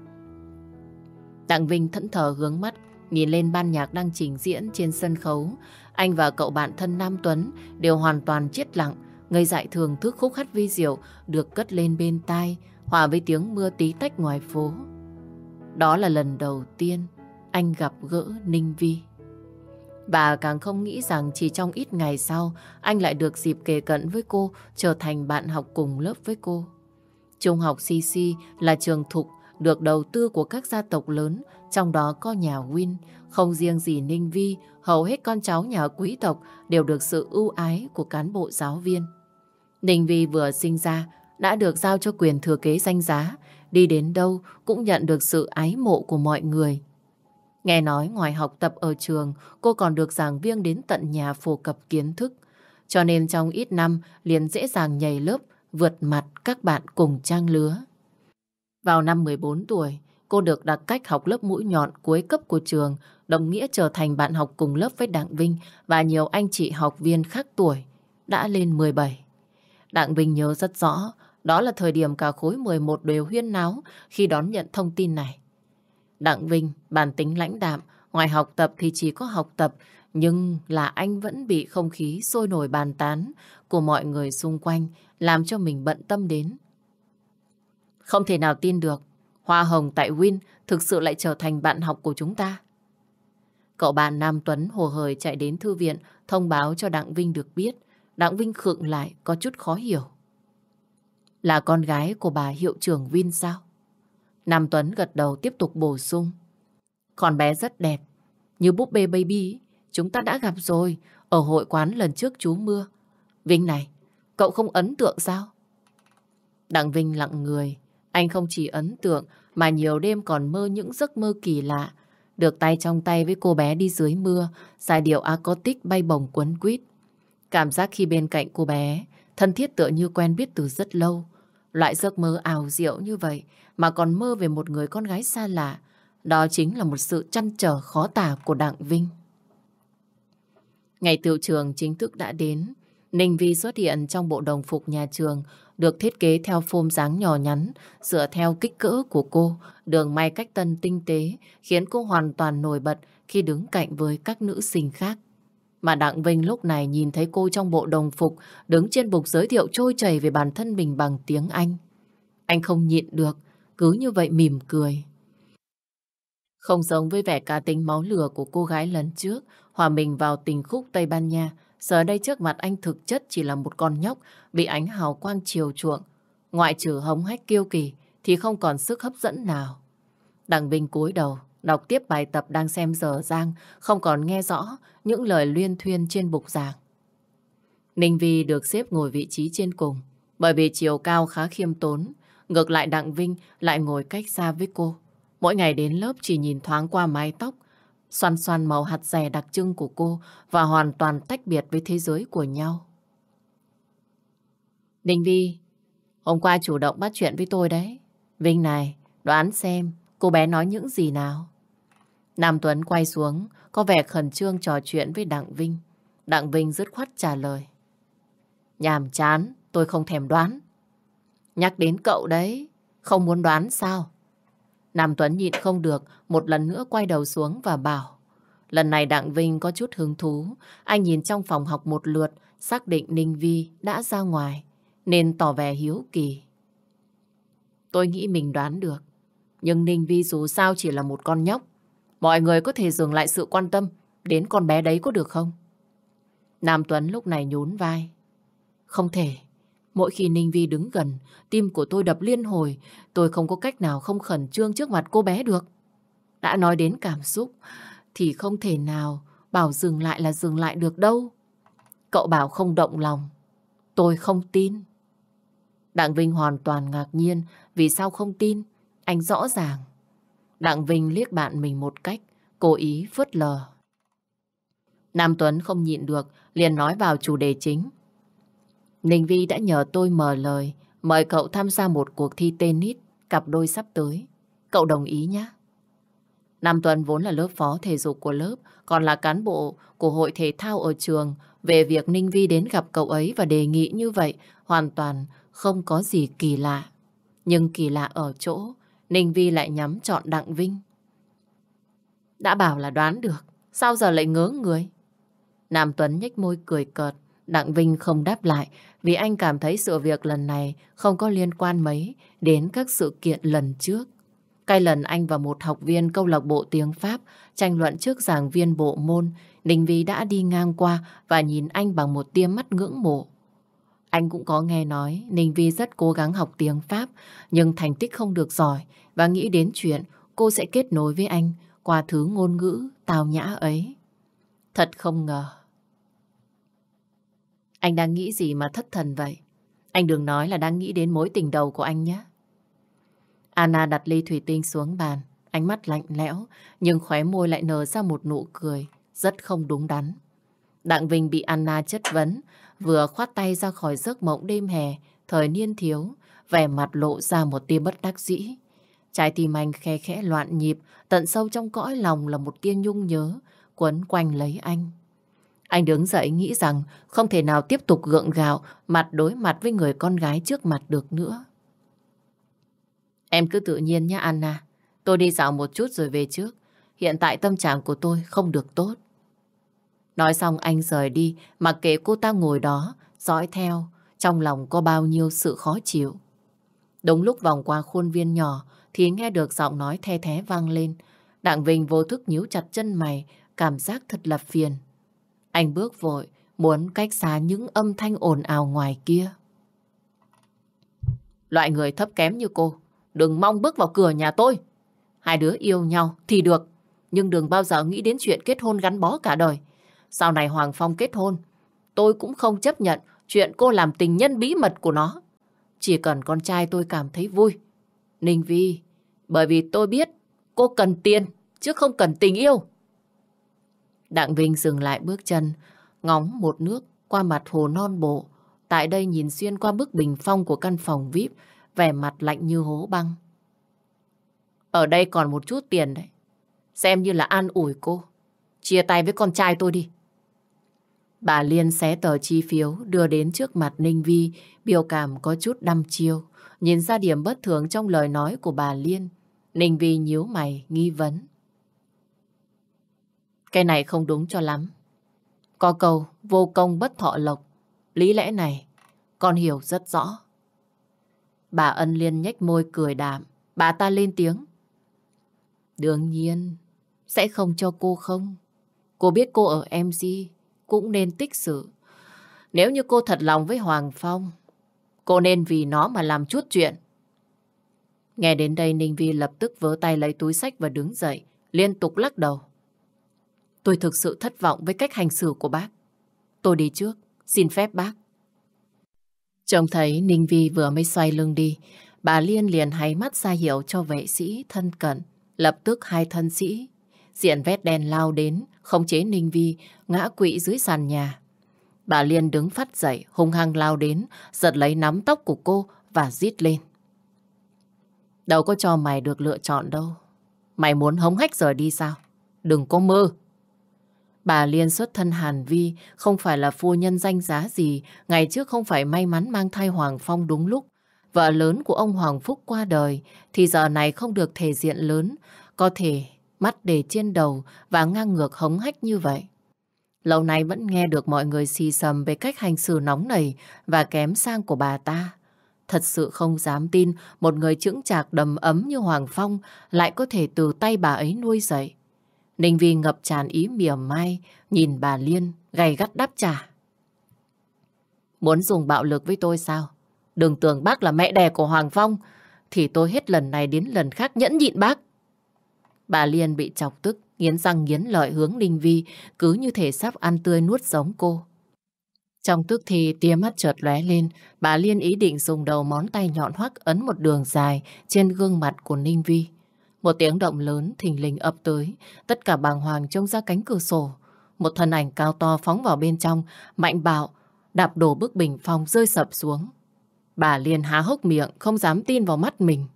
[SPEAKER 1] Đặng Vinh thẫn thờ hướng mắt, nhìn lên ban nhạc đang trình diễn trên sân khấu. Anh và cậu bạn thân Nam Tuấn đều hoàn toàn chết lặng, ngây dại thường thức khúc hát vi diệu được cất lên bên tai, hòa với tiếng mưa tí tách ngoài phố. Đó là lần đầu tiên anh gặp gỡ Ninh Vi. Bà càng không nghĩ rằng chỉ trong ít ngày sau anh lại được dịp kề cận với cô, trở thành bạn học cùng lớp với cô. Trung học CC là trường thục được đầu tư của các gia tộc lớn, trong đó có nhà Win. Không riêng gì Ninh Vi, hầu hết con cháu nhà quý tộc đều được sự ưu ái của cán bộ giáo viên. Ninh Vi vừa sinh ra đã được giao cho quyền thừa kế danh giá, đi đến đâu cũng nhận được sự ái mộ của mọi người. Nghe nói ngoài học tập ở trường, cô còn được giảng viên đến tận nhà phổ cập kiến thức. Cho nên trong ít năm liền dễ dàng nhảy lớp, vượt mặt các bạn cùng trang lứa. Vào năm 14 tuổi, cô được đặt cách học lớp mũi nhọn cuối cấp của trường, đồng nghĩa trở thành bạn học cùng lớp với Đặng Vinh và nhiều anh chị học viên khác tuổi, đã lên 17. Đặng Vinh nhớ rất rõ, đó là thời điểm cả khối 11 đều huyên náo khi đón nhận thông tin này. Đặng Vinh, bản tính lãnh đạm, ngoài học tập thì chỉ có học tập, nhưng là anh vẫn bị không khí sôi nổi bàn tán của mọi người xung quanh làm cho mình bận tâm đến. Không thể nào tin được, Hoa Hồng tại Win thực sự lại trở thành bạn học của chúng ta. Cậu bạn Nam Tuấn hồ hởi chạy đến thư viện thông báo cho Đặng Vinh được biết. Đặng Vinh khựng lại có chút khó hiểu. Là con gái của bà hiệu trưởng Vin sao? Nam Tuấn gật đầu tiếp tục bổ sung. Con bé rất đẹp, như búp bê baby, chúng ta đã gặp rồi, ở hội quán lần trước chú mưa. Vinh này, cậu không ấn tượng sao? Đặng Vinh lặng người, anh không chỉ ấn tượng mà nhiều đêm còn mơ những giấc mơ kỳ lạ. Được tay trong tay với cô bé đi dưới mưa, giai điệu acoustic bay bổng quấn quýt. Cảm giác khi bên cạnh cô bé, thân thiết tựa như quen biết từ rất lâu. Loại giấc mơ ảo diệu như vậy mà còn mơ về một người con gái xa lạ. Đó chính là một sự chăn trở khó tả của Đặng Vinh. Ngày tiệu trường chính thức đã đến. Ninh Vi xuất hiện trong bộ đồng phục nhà trường được thiết kế theo phôm dáng nhỏ nhắn, dựa theo kích cỡ của cô, đường may cách tân tinh tế, khiến cô hoàn toàn nổi bật khi đứng cạnh với các nữ sinh khác. Mà Đặng Vinh lúc này nhìn thấy cô trong bộ đồng phục, đứng trên bục giới thiệu trôi chảy về bản thân mình bằng tiếng Anh. Anh không nhịn được, cứ như vậy mỉm cười. Không giống với vẻ cá tính máu lửa của cô gái lần trước, hòa mình vào tình khúc Tây Ban Nha, giờ đây trước mặt anh thực chất chỉ là một con nhóc bị ánh hào quang chiều chuộng. Ngoại trừ hống hách kiêu kỳ thì không còn sức hấp dẫn nào. Đặng bình cúi đầu, đọc tiếp bài tập đang xem dở dang, không còn nghe rõ những lời luyên thuyên trên bục giảng. Ninh Vi được xếp ngồi vị trí trên cùng, bởi vì chiều cao khá khiêm tốn, ngược lại Đặng Vinh lại ngồi cách xa với cô. Mỗi ngày đến lớp chỉ nhìn thoáng qua mái tóc, xoăn xoăn màu hạt rẻ đặc trưng của cô và hoàn toàn tách biệt với thế giới của nhau. Ninh Vi, hôm qua chủ động bắt chuyện với tôi đấy. Vinh này, đoán xem cô bé nói những gì nào. Nam Tuấn quay xuống, có vẻ khẩn trương trò chuyện với Đặng Vinh. Đặng Vinh dứt khoát trả lời. Nhàm chán, tôi không thèm đoán. Nhắc đến cậu đấy, không muốn đoán sao? Nam Tuấn nhịn không được, một lần nữa quay đầu xuống và bảo. Lần này Đặng Vinh có chút hứng thú. Anh nhìn trong phòng học một lượt, xác định Ninh Vi đã ra ngoài, nên tỏ vẻ hiếu kỳ. Tôi nghĩ mình đoán được. Nhưng Ninh Vi dù sao chỉ là một con nhóc. Mọi người có thể dừng lại sự quan tâm đến con bé đấy có được không? Nam Tuấn lúc này nhún vai. Không thể. Mỗi khi Ninh Vi đứng gần, tim của tôi đập liên hồi. Tôi không có cách nào không khẩn trương trước mặt cô bé được. Đã nói đến cảm xúc, thì không thể nào bảo dừng lại là dừng lại được đâu. Cậu bảo không động lòng. Tôi không tin. Đặng Vinh hoàn toàn ngạc nhiên vì sao không tin. Anh rõ ràng. Đặng Vinh liếc bạn mình một cách, cố ý phớt lờ. Nam Tuấn không nhịn được, liền nói vào chủ đề chính. Ninh Vi đã nhờ tôi mở lời mời cậu tham gia một cuộc thi tennis cặp đôi sắp tới. Cậu đồng ý nhé. Nam Tuấn vốn là lớp phó thể dục của lớp, còn là cán bộ của hội thể thao ở trường. Về việc Ninh Vi đến gặp cậu ấy và đề nghị như vậy hoàn toàn không có gì kỳ lạ. Nhưng kỳ lạ ở chỗ, Ninh Vi lại nhắm chọn Đặng Vinh. Đã bảo là đoán được, sao giờ lại ngớ người? Nam Tuấn nhếch môi cười cợt, Đặng Vinh không đáp lại vì anh cảm thấy sự việc lần này không có liên quan mấy đến các sự kiện lần trước. Cái lần anh và một học viên câu lạc bộ tiếng Pháp tranh luận trước giảng viên bộ môn, Ninh Vi đã đi ngang qua và nhìn anh bằng một tia mắt ngưỡng mộ. Anh cũng có nghe nói Ninh Vi rất cố gắng học tiếng Pháp nhưng thành tích không được giỏi và nghĩ đến chuyện cô sẽ kết nối với anh qua thứ ngôn ngữ tào nhã ấy. Thật không ngờ. Anh đang nghĩ gì mà thất thần vậy? Anh đừng nói là đang nghĩ đến mối tình đầu của anh nhé. Anna đặt ly thủy tinh xuống bàn, ánh mắt lạnh lẽo, nhưng khóe môi lại nở ra một nụ cười, rất không đúng đắn. Đặng Vinh bị Anna chất vấn, vừa khoát tay ra khỏi giấc mộng đêm hè, thời niên thiếu, vẻ mặt lộ ra một tia bất đắc dĩ. Trái tim anh khe khẽ loạn nhịp, tận sâu trong cõi lòng là một tia nhung nhớ, quấn quanh lấy anh. Anh đứng dậy nghĩ rằng không thể nào tiếp tục gượng gạo mặt đối mặt với người con gái trước mặt được nữa. Em cứ tự nhiên nhé Anna. Tôi đi dạo một chút rồi về trước. Hiện tại tâm trạng của tôi không được tốt. Nói xong anh rời đi, mặc kệ cô ta ngồi đó, dõi theo, trong lòng có bao nhiêu sự khó chịu. Đúng lúc vòng qua khuôn viên nhỏ, thì nghe được giọng nói the thế vang lên. Đặng Vinh vô thức nhíu chặt chân mày, cảm giác thật là phiền. Anh bước vội, muốn cách xa những âm thanh ồn ào ngoài kia. Loại người thấp kém như cô, đừng mong bước vào cửa nhà tôi. Hai đứa yêu nhau thì được, nhưng đừng bao giờ nghĩ đến chuyện kết hôn gắn bó cả đời. Sau này Hoàng Phong kết hôn, tôi cũng không chấp nhận chuyện cô làm tình nhân bí mật của nó. Chỉ cần con trai tôi cảm thấy vui. Ninh Vi, bởi vì tôi biết cô cần tiền, chứ không cần tình yêu. Đặng Vinh dừng lại bước chân, ngóng một nước qua mặt hồ non bộ. Tại đây nhìn xuyên qua bức bình phong của căn phòng VIP, vẻ mặt lạnh như hố băng. Ở đây còn một chút tiền đấy. Xem như là an ủi cô. Chia tay với con trai tôi đi. Bà Liên xé tờ chi phiếu đưa đến trước mặt Ninh Vi, biểu cảm có chút đăm chiêu. Nhìn ra điểm bất thường trong lời nói của bà Liên, Ninh Vi nhíu mày, nghi vấn. Cái này không đúng cho lắm. Có câu vô công bất thọ lộc. Lý lẽ này con hiểu rất rõ. Bà ân liên nhếch môi cười đạm. Bà ta lên tiếng. Đương nhiên, sẽ không cho cô không. Cô biết cô ở MG cũng nên tích sự. Nếu như cô thật lòng với Hoàng Phong, cô nên vì nó mà làm chút chuyện. Nghe đến đây Ninh Vi lập tức vớ tay lấy túi sách và đứng dậy, liên tục lắc đầu. Tôi thực sự thất vọng với cách hành xử của bác. Tôi đi trước, xin phép bác. Trông thấy Ninh Vi vừa mới xoay lưng đi, bà Liên liền hay mắt ra hiệu cho vệ sĩ thân cận. Lập tức hai thân sĩ, diện vét đen lao đến, không chế Ninh Vi, ngã quỵ dưới sàn nhà. Bà Liên đứng phát dậy, hung hăng lao đến, giật lấy nắm tóc của cô và rít lên. Đâu có cho mày được lựa chọn đâu. Mày muốn hống hách rời đi sao? Đừng có mơ. Bà Liên xuất thân Hàn Vi, không phải là phu nhân danh giá gì, ngày trước không phải may mắn mang thai Hoàng Phong đúng lúc. Vợ lớn của ông Hoàng Phúc qua đời, thì giờ này không được thể diện lớn, có thể mắt để trên đầu và ngang ngược hống hách như vậy. Lâu nay vẫn nghe được mọi người xì xầm về cách hành xử nóng nảy và kém sang của bà ta. Thật sự không dám tin một người chững chạc đầm ấm như Hoàng Phong lại có thể từ tay bà ấy nuôi dạy. Ninh Vi ngập tràn ý mỉa mai, nhìn bà Liên, gay gắt đáp trả. Muốn dùng bạo lực với tôi sao? Đừng tưởng bác là mẹ đẻ của Hoàng Phong, thì tôi hết lần này đến lần khác nhẫn nhịn bác. Bà Liên bị chọc tức, nghiến răng nghiến lợi hướng Ninh Vi, cứ như thể sắp ăn tươi nuốt sống cô. Trong tức thì tia mắt chợt lóe lên, bà Liên ý định dùng đầu món tay nhọn hoắc ấn một đường dài trên gương mặt của Ninh Vi. Một tiếng động lớn thình lình ập tới, tất cả bàng hoàng trông ra cánh cửa sổ. Một thân ảnh cao to phóng vào bên trong, mạnh bạo đạp đổ bức bình phong rơi sập xuống. Bà liền há hốc miệng, không dám tin vào mắt mình.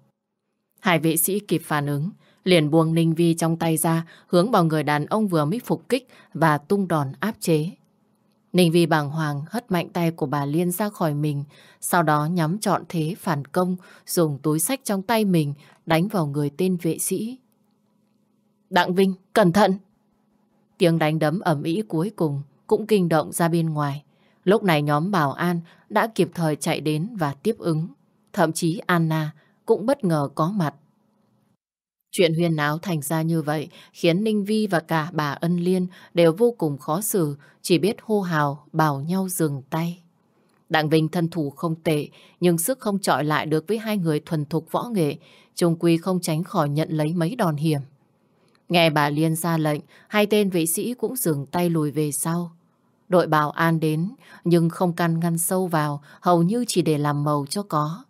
[SPEAKER 1] Hai vệ sĩ kịp phản ứng, liền buông Ninh Vi trong tay ra, hướng vào người đàn ông vừa mới phục kích và tung đòn áp chế. Ninh Vi bàng hoàng hất mạnh tay của bà Liên ra khỏi mình, sau đó nhắm trọn thế phản công, dùng túi sách trong tay mình đánh vào người tên vệ sĩ. Đặng Vinh, cẩn thận! Tiếng đánh đấm ẩm ý cuối cùng cũng kinh động ra bên ngoài. Lúc này nhóm bảo an đã kịp thời chạy đến và tiếp ứng. Thậm chí Anna cũng bất ngờ có mặt. Chuyện huyên náo thành ra như vậy khiến Ninh Vi và cả bà Ân Liên đều vô cùng khó xử, chỉ biết hô hào bảo nhau dừng tay. Đặng Vinh thân thủ không tệ, nhưng sức không trọi lại được với hai người thuần thục võ nghệ, Trung Quy không tránh khỏi nhận lấy mấy đòn hiểm. Nghe bà Liên ra lệnh, hai tên vệ sĩ cũng dừng tay lùi về sau. Đội bảo an đến, nhưng không căn ngăn sâu vào, hầu như chỉ để làm màu cho có.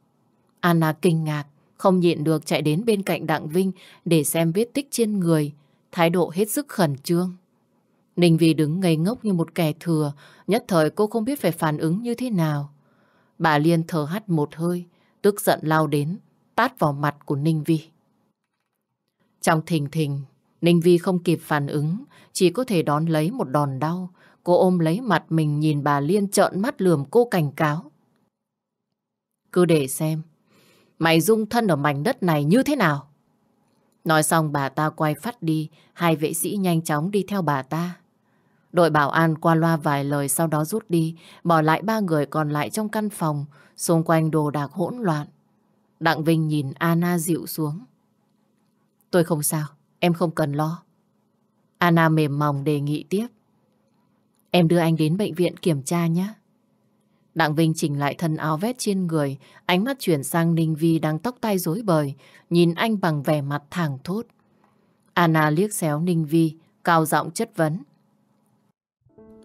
[SPEAKER 1] Anna kinh ngạc, không nhịn được chạy đến bên cạnh Đặng Vinh để xem vết tích trên người, thái độ hết sức khẩn trương. Ninh Vi đứng ngây ngốc như một kẻ thừa, nhất thời cô không biết phải phản ứng như thế nào. Bà Liên thở hắt một hơi, tức giận lao đến, tát vào mặt của Ninh Vi. Trong thình thình, Ninh Vi không kịp phản ứng, chỉ có thể đón lấy một đòn đau. Cô ôm lấy mặt mình nhìn bà Liên trợn mắt lườm cô cảnh cáo. Cứ để xem, mày dung thân ở mảnh đất này như thế nào? Nói xong bà ta quay phát đi, hai vệ sĩ nhanh chóng đi theo bà ta. Đội bảo an qua loa vài lời sau đó rút đi, bỏ lại ba người còn lại trong căn phòng, xung quanh đồ đạc hỗn loạn. Đặng Vinh nhìn Anna dịu xuống. Tôi không sao, em không cần lo. Anna mềm mỏng đề nghị tiếp. Em đưa anh đến bệnh viện kiểm tra nhé. Đặng Vinh chỉnh lại thân áo vét trên người, ánh mắt chuyển sang Ninh Vi đang tóc tay rối bời, nhìn anh bằng vẻ mặt thẳng thốt. Anna liếc xéo Ninh Vi, cao giọng chất vấn.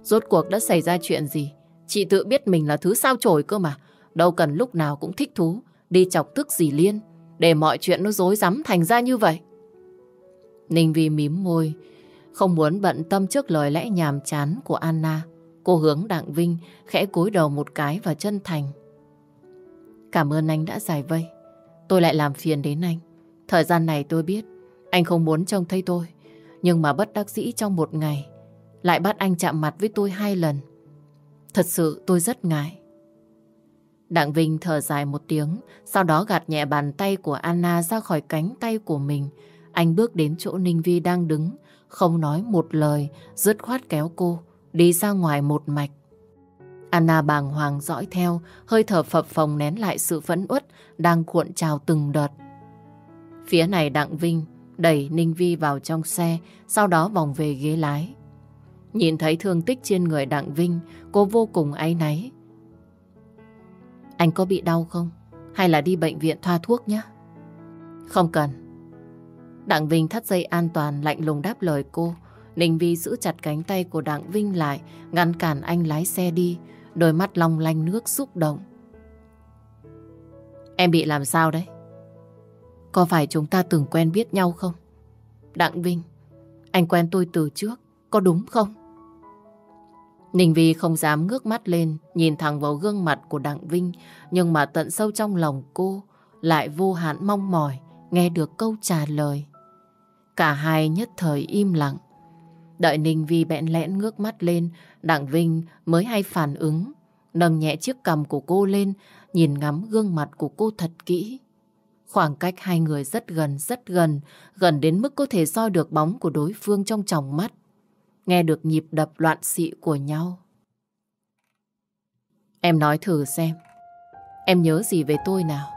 [SPEAKER 1] Rốt cuộc đã xảy ra chuyện gì? Chị tự biết mình là thứ sao chổi cơ mà. Đâu cần lúc nào cũng thích thú, đi chọc tức gì liên, để mọi chuyện nó dối rắm thành ra như vậy. Ninh Vi mím môi, không muốn bận tâm trước lời lẽ nhàm chán của Anna. Cô hướng Đặng Vinh khẽ cúi đầu một cái và chân thành. Cảm ơn anh đã giải vây. Tôi lại làm phiền đến anh. Thời gian này tôi biết anh không muốn trông thấy tôi. Nhưng mà bất đắc dĩ trong một ngày lại bắt anh chạm mặt với tôi hai lần. Thật sự tôi rất ngại. Đặng Vinh thở dài một tiếng, sau đó gạt nhẹ bàn tay của Anna ra khỏi cánh tay của mình. Anh bước đến chỗ Ninh Vi đang đứng, không nói một lời, dứt khoát kéo cô, đi ra ngoài một mạch. Anna bàng hoàng dõi theo, hơi thở phập phồng nén lại sự phẫn uất đang cuộn trào từng đợt. Phía này Đặng Vinh đẩy Ninh Vi vào trong xe, sau đó vòng về ghế lái. Nhìn thấy thương tích trên người Đặng Vinh, cô vô cùng áy náy. Anh có bị đau không? Hay là đi bệnh viện thoa thuốc nhé? Không cần. Đặng Vinh thắt dây an toàn lạnh lùng đáp lời cô. Ninh Vi giữ chặt cánh tay của Đặng Vinh lại, ngăn cản anh lái xe đi, đôi mắt long lanh nước xúc động. Em bị làm sao đấy? Có phải chúng ta từng quen biết nhau không? Đặng Vinh, anh quen tôi từ trước, có đúng không? Ninh Vi không dám ngước mắt lên, nhìn thẳng vào gương mặt của Đặng Vinh, nhưng mà tận sâu trong lòng cô lại vô hạn mong mỏi nghe được câu trả lời. Cả hai nhất thời im lặng. Đợi Ninh Vi bẹn lẽn ngước mắt lên, Đặng Vinh mới hay phản ứng, nâng nhẹ chiếc cầm của cô lên, nhìn ngắm gương mặt của cô thật kỹ. Khoảng cách hai người rất gần, rất gần, gần đến mức có thể soi được bóng của đối phương trong tròng mắt nghe được nhịp đập loạn xị của nhau. Em nói thử xem, em nhớ gì về tôi nào?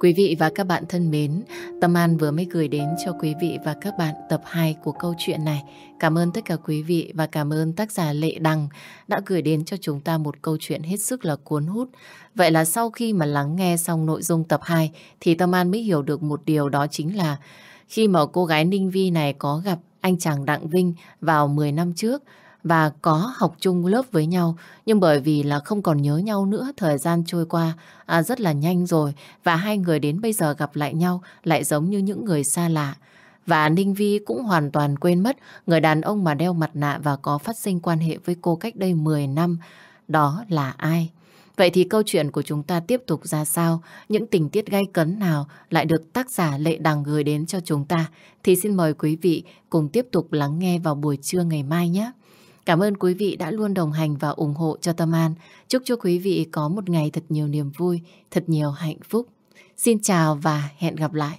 [SPEAKER 1] Quý vị và các bạn thân mến, Tâm An vừa mới gửi đến cho quý vị và các bạn tập 2 của câu chuyện này. Cảm ơn tất cả quý vị và cảm ơn tác giả Lệ Đằng đã gửi đến cho chúng ta một câu chuyện hết sức là cuốn hút. Vậy là sau khi mà lắng nghe xong nội dung tập 2 thì Tâm An mới hiểu được một điều đó chính là khi mà cô gái Ninh Vi này có gặp anh chàng Đặng Vinh vào 10 năm trước và có học chung lớp với nhau nhưng bởi vì là không còn nhớ nhau nữa thời gian trôi qua à, rất là nhanh rồi và hai người đến bây giờ gặp lại nhau lại giống như những người xa lạ Và Ninh Vi cũng hoàn toàn quên mất người đàn ông mà đeo mặt nạ và có phát sinh quan hệ với cô cách đây 10 năm. Đó là ai? Vậy thì câu chuyện của chúng ta tiếp tục ra sao? Những tình tiết gay cấn nào lại được tác giả Lệ Đằng gửi đến cho chúng ta? Thì xin mời quý vị cùng tiếp tục lắng nghe vào buổi trưa ngày mai nhé. Cảm ơn quý vị đã luôn đồng hành và ủng hộ cho Tâm An. Chúc cho quý vị có một ngày thật nhiều niềm vui, thật nhiều hạnh phúc. Xin chào và hẹn gặp lại.